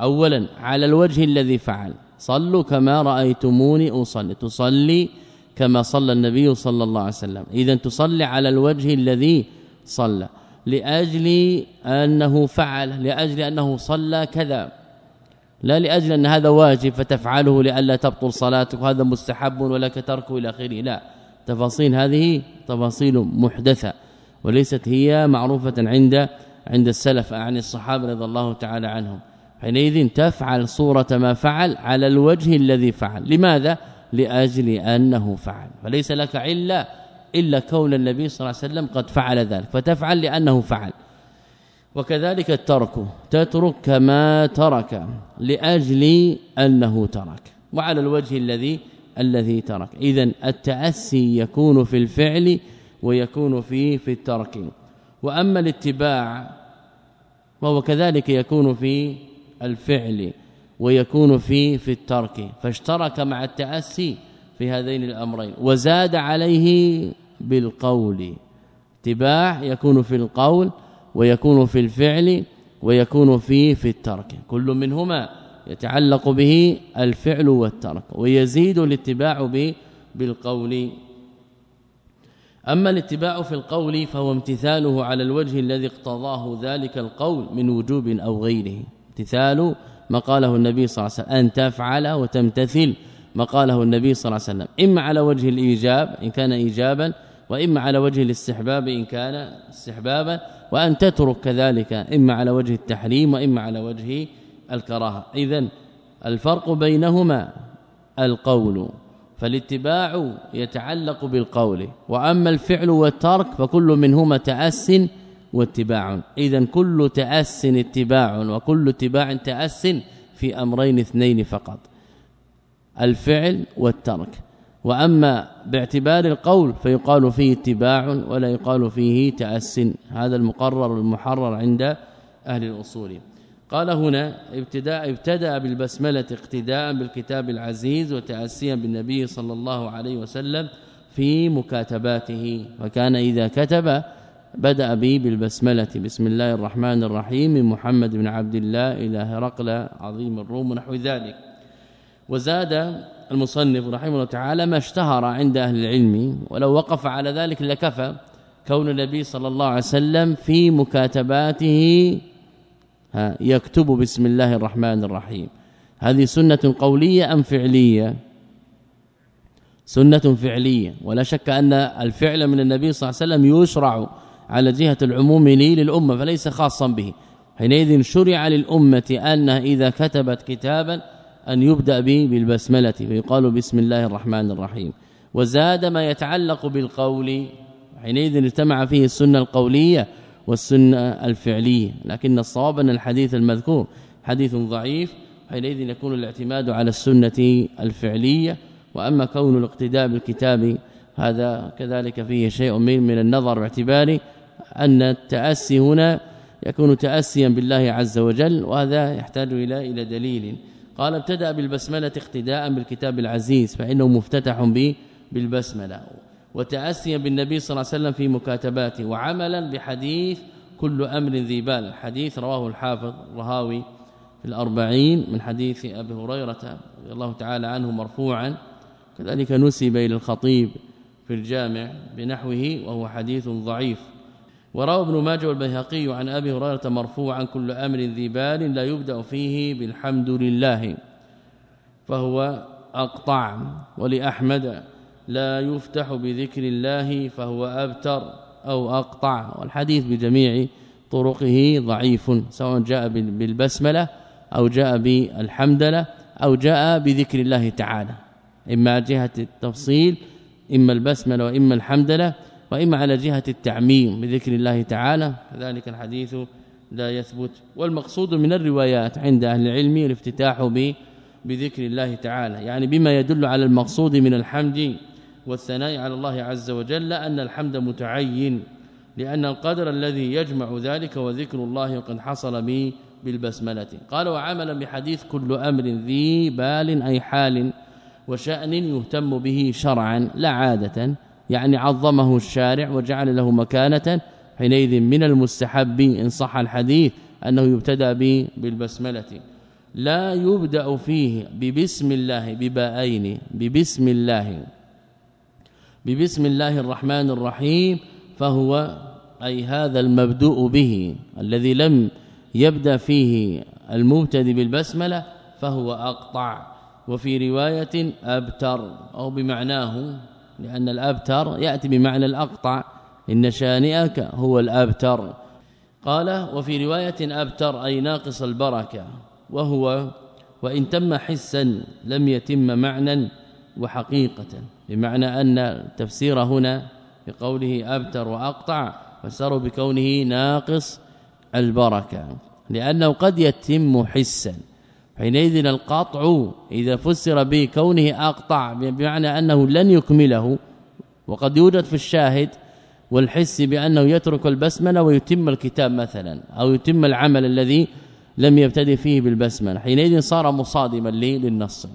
اولا على الوجه الذي فعل. صلوا كما رأيتموني أصلي. تصلي كما صلى النبي صلى الله عليه وسلم. اذا تصلي على الوجه الذي صلى. لأجل أنه فعل لأجل أنه صلى كذا. لا لأجل أن هذا واجب فتفعله لئلا تبطل صلاتك وهذا مستحب ولك تركه إلى آخره. لا. تفاصيل هذه تفاصيل محدثة وليست هي معروفة عند عند السلف عن الصحابة رضي الله تعالى عنهم. حينئذ تفعل صورة ما فعل على الوجه الذي فعل. لماذا؟ لأجل أنه فعل. فليس لك إلا إلا كون النبي صلى الله عليه وسلم قد فعل ذلك. فتفعل لأنه فعل. وكذلك الترك. تترك كما ترك لأجل أنه ترك. وعلى الوجه الذي الذي ترك. اذا التأسي يكون في الفعل ويكون في في الترك. وأما الاتباع وهو كذلك يكون في الفعل ويكون في في الترك. فاشترك مع التأسي في هذين الأمرين. وزاد عليه بالقول. اتباع يكون في القول ويكون في الفعل ويكون في في الترك. كل منهما يتعلق به الفعل والترك ويزيد الاتباع بالقول. أما الاتباع في القول فهو امتثاله على الوجه الذي اقتضاه ذلك القول من وجوب أو غيره. امتثال ما قاله النبي صلى الله عليه وسلم أن تفعل وتمتثل ما قاله النبي صلى الله عليه وسلم. إما على وجه الإيجاب إن كان إيجابا وإما على وجه الاستحباب إن كان استحبابا وأن تترك كذلك إما على وجه التحريم وإما على وجه الكراهة. اذا الفرق بينهما القول فالاتباع يتعلق بالقول وأما الفعل والترك فكل منهما تأس واتباع. اذا كل تأس اتباع وكل اتباع تأس في أمرين اثنين فقط الفعل والترك. وأما باعتبار القول فيقال فيه اتباع ولا يقال فيه تأس. هذا المقرر المحرر عند أهل الأصول. قال هنا ابتداء ابتدأ بالبسملة اقتداء بالكتاب العزيز وتأسيا بالنبي صلى الله عليه وسلم في مكاتباته. وكان إذا كتب بدأ به بالبسملة. بسم الله الرحمن الرحيم. من محمد بن عبد الله إلى هرقل عظيم الروم ونحو ذلك. وزاد المصنف رحمه الله تعالى ما اشتهر عند أهل العلم ولو وقف على ذلك لكفى كون النبي صلى الله عليه وسلم في مكاتباته يكتب بسم الله الرحمن الرحيم. هذه سنة قولية أم فعلية؟ سنة فعلية. ولا شك أن الفعل من النبي صلى الله عليه وسلم يشرع على جهة العموم لي للأمة فليس خاصا به. حينئذ شرع للأمة أن إذا كتبت كتابا أن يبدأ به بالبسملة فيقال بسم الله الرحمن الرحيم. وزاد ما يتعلق بالقول حينئذ اجتمع فيه السنة القولية والسنة الفعلية لكن الصواب أن الحديث المذكور حديث ضعيف حينئذ يكون الاعتماد على السنة الفعلية وأما كون الاقتداء بالكتاب هذا كذلك فيه شيء من النظر باعتبار أن التأسي هنا يكون تأسيا بالله عز وجل وهذا يحتاج إلى إلى دليل. قال ابتدأ بالبسملة اقتداء بالكتاب العزيز فإنه مفتتح به بالبسملة. وتاسيا بالنبي صلى الله عليه وسلم في مكاتباته وعملا بحديث كل أمر ذي بال. حديث رواه الحافظ رهاوي في الأربعين من حديث أبي هريرة رضي الله تعالى عنه مرفوعا. كذلك نسب إلى الخطيب في الجامع بنحوه وهو حديث ضعيف. وروى ابن ماجه والبيهقي عن أبي هريرة مرفوعا كل أمر ذي بال لا يبدأ فيه بالحمد لله. فهو أقطع ولأحمد لا يفتح بذكر الله فهو أبتر أو أقطع والحديث بجميع طرقه ضعيف سواء جاء بالبسملة أو جاء بالحمدلة أو جاء بذكر الله تعالى إما جهة التفصيل إما البسملة وإما الحمدلة وإما على جهة التعميم بذكر الله تعالى كذلك الحديث لا يثبت. والمقصود من الروايات عند أهل العلم الافتتاح بذكر الله تعالى يعني بما يدل على المقصود من الحمد والثناء على الله عز وجل أن الحمد متعين لأن القدر الذي يجمع ذلك وذكر الله قد حصل به بالبسملة. قال وعملا بحديث كل أمر ذي بال أي حال وشأن يهتم به شرعا لا عادة يعني عظمه الشارع وجعل له مكانة حينئذ من المستحب إن صح الحديث أنه يبتدى به بالبسملة. لا يبدأ فيه ببسم الله بباءين ببسم الله. ببسم الله الرحمن الرحيم فهو أي هذا المبدوء به الذي لم يبدأ فيه المبتدئ بالبسملة فهو أقطع. وفي رواية أبتر أو بمعناه لأن الأبتر يأتي بمعنى الأقطع إن شانئك هو الأبتر. قال وفي رواية أبتر أي ناقص البركة وهو وإن تم حسا لم يتم معنى وحقيقة بمعنى أن التفسير هنا بقوله أبتر وأقطع فسروا بكونه ناقص البركة لأنه قد يتم حسا. حينئذ القطع إذا فسر بكونه أقطع بمعنى أنه لن يكمله وقد يوجد في الشاهد والحس بأنه يترك البسملة ويتم الكتاب مثلا أو يتم العمل الذي لم يبتدئ فيه بالبسملة. حينئذ صار مصادما للنص.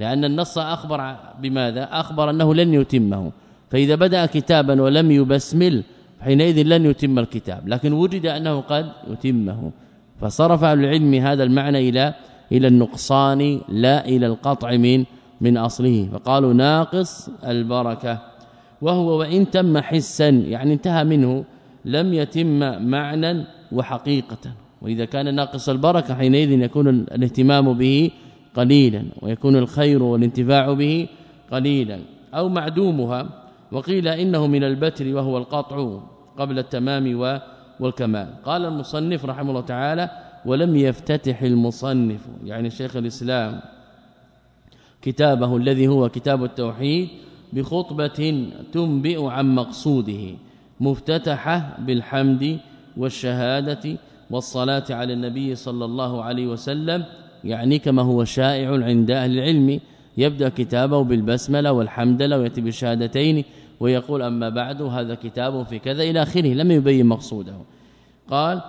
لأن النص أخبر بماذا؟ أخبر أنه لن يتمه. فإذا بدأ كتابا ولم يبسمل حينئذ لن يتم الكتاب. لكن وجد أنه قد يتمه. فصرف العلم هذا المعنى إلى إلى النقصان لا إلى القطع من من أصله. فقالوا ناقص البركة. وهو وإن تم حسا يعني انتهى منه لم يتم معنى وحقيقة. وإذا كان ناقص البركة حينئذ يكون الاهتمام به قليلا ويكون الخير والانتفاع به قليلا. أو معدومها وقيل إنه من البتر وهو القطع قبل التمام والكمال. قال المصنف رحمه الله تعالى ولم يفتتح المصنف يعني شيخ الإسلام كتابه الذي هو كتاب التوحيد بخطبة تنبئ عن مقصوده مفتتحة بالحمد والشهادة والصلاة على النبي صلى الله عليه وسلم يعني كما هو شائع عند أهل العلم يبدأ كتابه بالبسملة والحمدلة ويأتي بالشهادتين ويقول أما بعد هذا كتاب في كذا إلى آخره لم يبين مقصوده. قال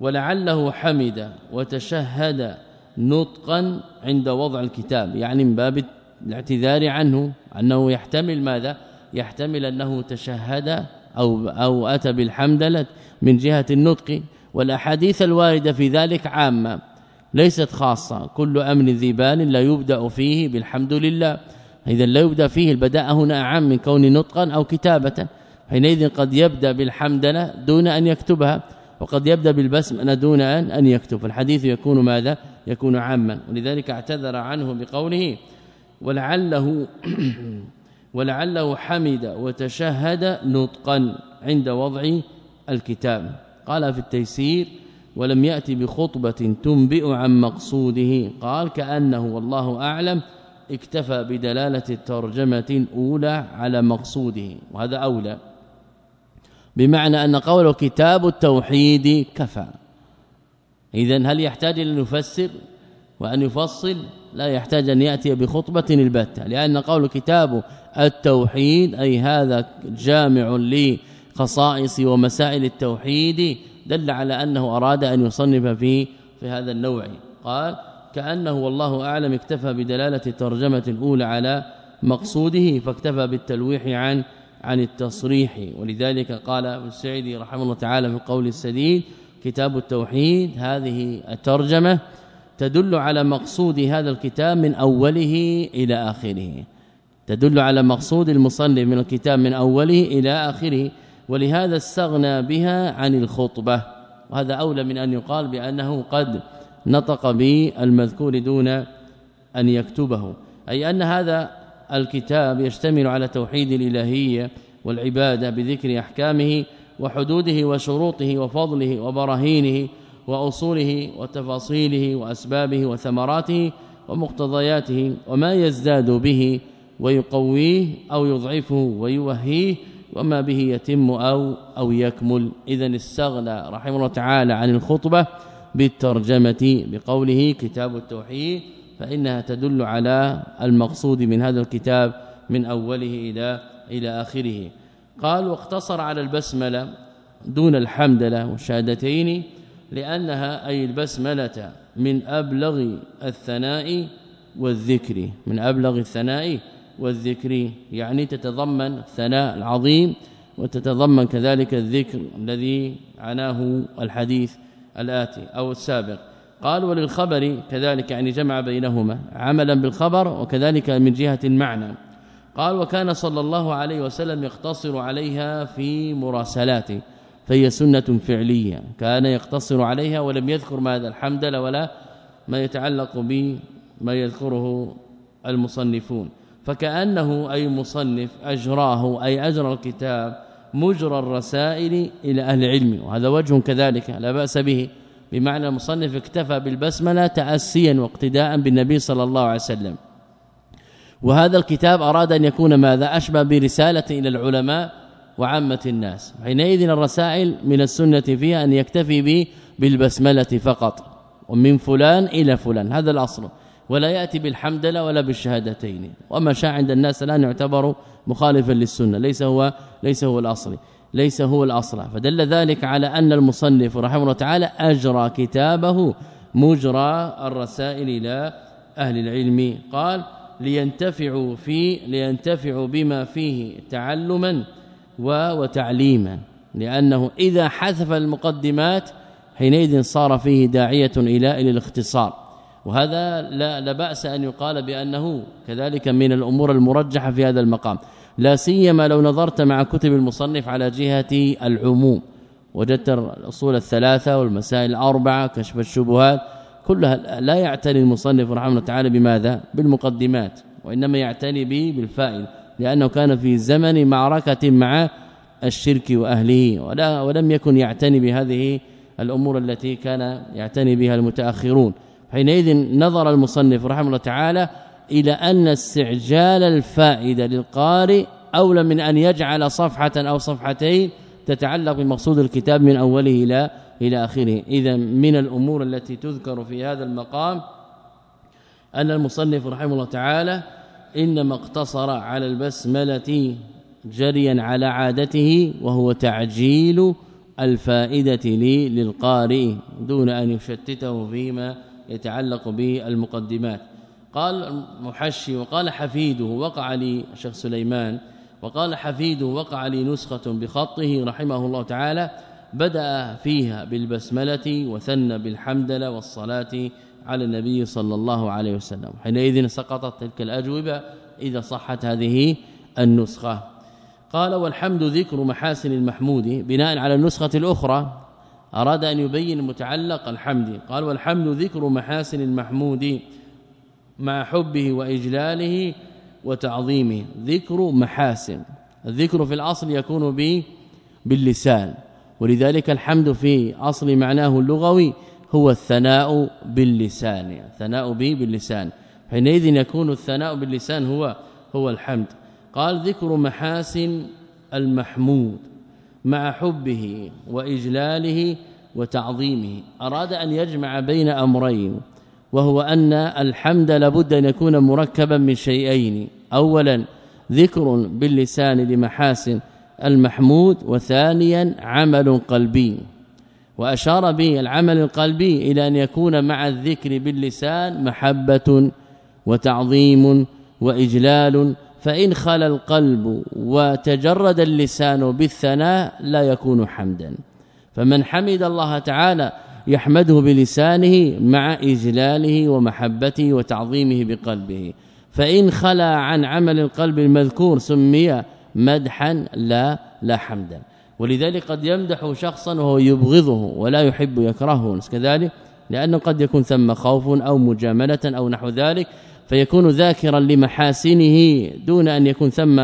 ولعله حمد وتشهد نطقا عند وضع الكتاب. يعني من باب الاعتذار عنه أنه يحتمل ماذا؟ يحتمل أنه تشهد أو أو أتى بالحمدلة من جهة النطق. والأحاديث الواردة في ذلك عامة. ليست خاصة. كل أمر ذي بال لا يبدأ فيه بالحمد لله. إذا لا يبدأ فيه البداء هنا أعم من كون نطقا أو كتابة. حينئذ قد يبدأ بالحمدله دون أن يكتبها وقد يبدأ بالبسمله دون ان أن يكتب. الحديث يكون ماذا؟ يكون عاما. ولذلك اعتذر عنه بقوله ولعله ولعله حمد وتشهد نطقا عند وضع الكتاب قال في التيسير ولم يأتي بخطبة تنبئ عن مقصوده. قال كأنه والله أعلم اكتفى بدلالة الترجمة الأولى على مقصوده وهذا أولى. بمعنى أن قوله كتاب التوحيد كفى. اذا هل يحتاج ان يفسر وأن يفصل؟ لا يحتاج أن يأتي بخطبة البتة لأن قول كتاب التوحيد أي هذا جامع لخصائص ومسائل التوحيد دل على أنه أراد أن يصنف في في هذا النوع. قال كأنه والله أعلم اكتفى بدلالة الترجمة الأولى على مقصوده فاكتفى بالتلويح عن عن التصريح. ولذلك قال ابن السعيدي رحمه الله تعالى في القول السديد كتاب التوحيد هذه الترجمة تدل على مقصود هذا الكتاب من أوله إلى آخره. تدل على مقصود المصنف من الكتاب من أوله إلى آخره. ولهذا استغنى بها عن الخطبة. وهذا أولى من أن يقال بأنه قد نطق بالمذكور دون أن يكتبه. أي أن هذا الكتاب يشتمل على توحيد الإلهية والعبادة بذكر أحكامه وحدوده وشروطه وفضله وبراهينه وأصوله وتفاصيله وأسبابه وثمراته ومقتضياته وما يزداد به ويقويه أو يضعفه ويوهيه وما به يتم أو أو يكمل. اذا استغنى رحمه الله تعالى عن الخطبة بالترجمة بقوله كتاب التوحيد فإنها تدل على المقصود من هذا الكتاب من أوله إلى إلى آخره. قال واقتصر على البسملة دون الحمدلة والشهادتين لأنها أي البسملة من أبلغ الثناء والذكر من أبلغ الثناء والذكر يعني تتضمن الثناء العظيم وتتضمن كذلك الذكر الذي عناه الحديث الآتي أو السابق. قال وللخبر كذلك يعني جمع بينهما عملا بالخبر وكذلك من جهة المعنى. قال وكان صلى الله عليه وسلم يقتصر عليها في مراسلاته فهي سنة فعلية. كان يقتصر عليها ولم يذكر ما هذا الحمد ولا ما يتعلق به ما يذكره المصنفون. فكأنه أي مصنف أجراه أي اجرى الكتاب مجرى الرسائل إلى أهل العلم. وهذا وجه كذلك لا بأس به. بمعنى المصنف اكتفى بالبسملة تاسيا واقتداء بالنبي صلى الله عليه وسلم. وهذا الكتاب أراد أن يكون ماذا؟ أشبه برسالة إلى العلماء وعامة الناس. حينئذ الرسائل من السنة فيها أن يكتفي بالبسملة فقط ومن فلان إلى فلان. هذا الأصل. ولا يأتي بالحمدلة ولا بالشهادتين. وما شاء عند الناس الآن يعتبر مخالفا للسنة. ليس هو ليس هو الأصل ليس هو الأصل. فدل ذلك على أن المصنف رحمه الله تعالى أجرى كتابه مجرى الرسائل إلى أهل العلم. قال لينتفعوا في لينتفعوا بما فيه تعلما وتعليما. لأنه إذا حذف المقدمات حينئذ صار فيه داعية إلى إلى الاختصار. وهذا لا, لا بأس أن يقال بأنه كذلك من الأمور المرجحة في هذا المقام. لا سيما لو نظرت مع كتب المصنف على جهة العموم. وجدت الأصول الثلاثة والمسائل الأربعة كشف الشبهات كلها لا يعتني المصنف رحمه الله تعالى بماذا؟ بالمقدمات وإنما يعتني به بالفائده لأنه كان في زمن معركة مع الشرك وأهله ولا ولم يكن يعتني بهذه الأمور التي كان يعتني بها المتأخرون. حينئذ نظر المصنف رحمه الله تعالى إلى أن استعجال الفائدة للقارئ أولى من أن يجعل صفحة أو صفحتين تتعلق بمقصود الكتاب من أوله إلى إلى آخره. إذا من الأمور التي تذكر في هذا المقام أن المصنف رحمه الله تعالى إنما اقتصر على البسملة جريا على عادته وهو تعجيل الفائدة للقارئ دون أن يشتته فيما يتعلق بالمقدمات. قال المحشي وقال حفيده وقع لي الشيخ سليمان وقال حفيده وقع لي نسخة بخطه رحمه الله تعالى بدأ فيها بالبسملة وثنى بالحمدلة والصلاة على النبي صلى الله عليه وسلم. حينئذ سقطت تلك الأجوبة إذا صحت هذه النسخة. قال والحمد ذكر محاسن المحمود بناء على النسخة الأخرى أراد أن يبين متعلق الحمد. قال والحمد ذكر محاسن المحمود مع حبه وإجلاله وتعظيمه. ذكر محاسن. الذكر في الأصل يكون به باللسان. ولذلك الحمد في أصل معناه اللغوي هو الثناء باللسان. الثناء به باللسان. حينئذ يكون الثناء باللسان هو هو الحمد. قال ذكر محاسن المحمود. مع حبه وإجلاله وتعظيمه. أراد أن يجمع بين أمرين وهو أن الحمد لابد أن يكون مركبا من شيئين. اولا ذكر باللسان لمحاسن المحمود وثانيا عمل قلبي. وأشار به العمل القلبي إلى أن يكون مع الذكر باللسان محبة وتعظيم وإجلال فإن خل القلب وتجرد اللسان بالثناء لا يكون حمدا. فمن حمد الله تعالى يحمده بلسانه مع إجلاله ومحبته وتعظيمه بقلبه. فإن خلا عن عمل القلب المذكور سمي مدحا لا لا حمدا. ولذلك قد يمدح شخصا وهو يبغضه ولا يحب يكرهه. كذلك لأنه قد يكون ثم خوف أو مجاملة أو نحو ذلك. فيكون ذاكرا لمحاسنه دون أن يكون ثم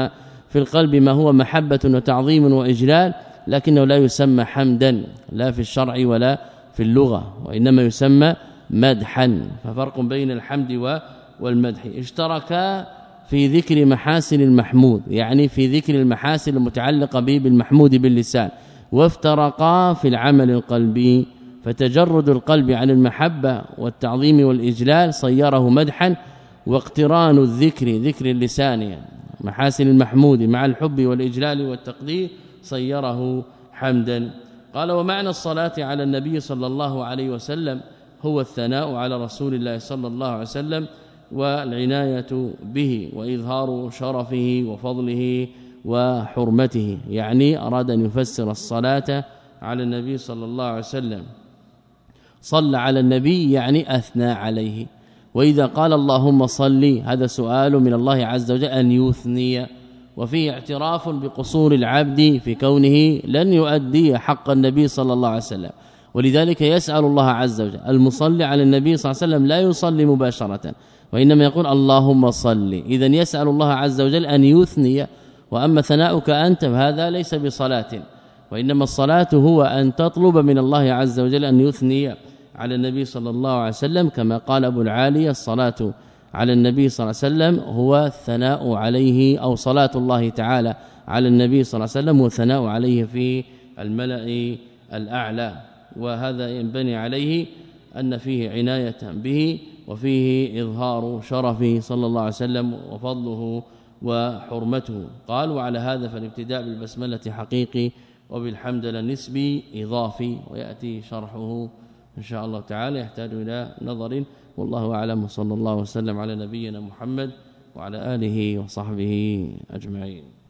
في القلب ما هو محبة وتعظيم وإجلال لكنه لا يسمى حمدا لا في الشرع ولا في اللغة وإنما يسمى مدحا. ففرق بين الحمد والمدح. اشتركا في ذكر محاسن المحمود يعني في ذكر المحاسن المتعلقة به بالمحمود باللسان وافترقا في العمل القلبي. فتجرد القلب عن المحبة والتعظيم والإجلال صيره مدحا واقتران الذكر ذكر اللسان محاسن المحمود مع الحب والإجلال والتقدير صيره حمدا. قال ومعنى الصلاة على النبي صلى الله عليه وسلم هو الثناء على رسول الله صلى الله عليه وسلم والعناية به وإظهار شرفه وفضله وحرمته. يعني أراد أن يفسر الصلاة على النبي صلى الله عليه وسلم. صلى على النبي يعني أثنى عليه. وإذا قال اللهم صل هذا سؤال من الله عز وجل أن يثني. وفيه اعتراف بقصور العبد في كونه لن يؤدي حق النبي صلى الله عليه وسلم. ولذلك يسأل الله عز وجل المصلي على النبي صلى الله عليه وسلم لا يصلي مباشرة وإنما يقول اللهم صل اذا يسأل الله عز وجل أن يثني. وأما ثناؤك أنت فهذا ليس بصلاة وإنما الصلاة هو أن تطلب من الله عز وجل أن يثني. على النبي صلى الله عليه وسلم كما قال أبو العالية الصلاة على النبي صلى الله عليه وسلم هو الثناء عليه أو صلاة الله تعالى على النبي صلى الله عليه وسلم والثناء عليه في الملأ الأعلى. وهذا ينبني عليه أن فيه عناية به وفيه إظهار شرفه صلى الله عليه وسلم وفضله وحرمته. قال وعلى هذا فالابتداء بالبسملة حقيقي وبالحمد النسبي إضافي ويأتي شرحه إن شاء الله تعالى يحتاج إلى نظر. والله أعلم. صلى الله وسلم على نبينا محمد وعلى آله وصحبه أجمعين.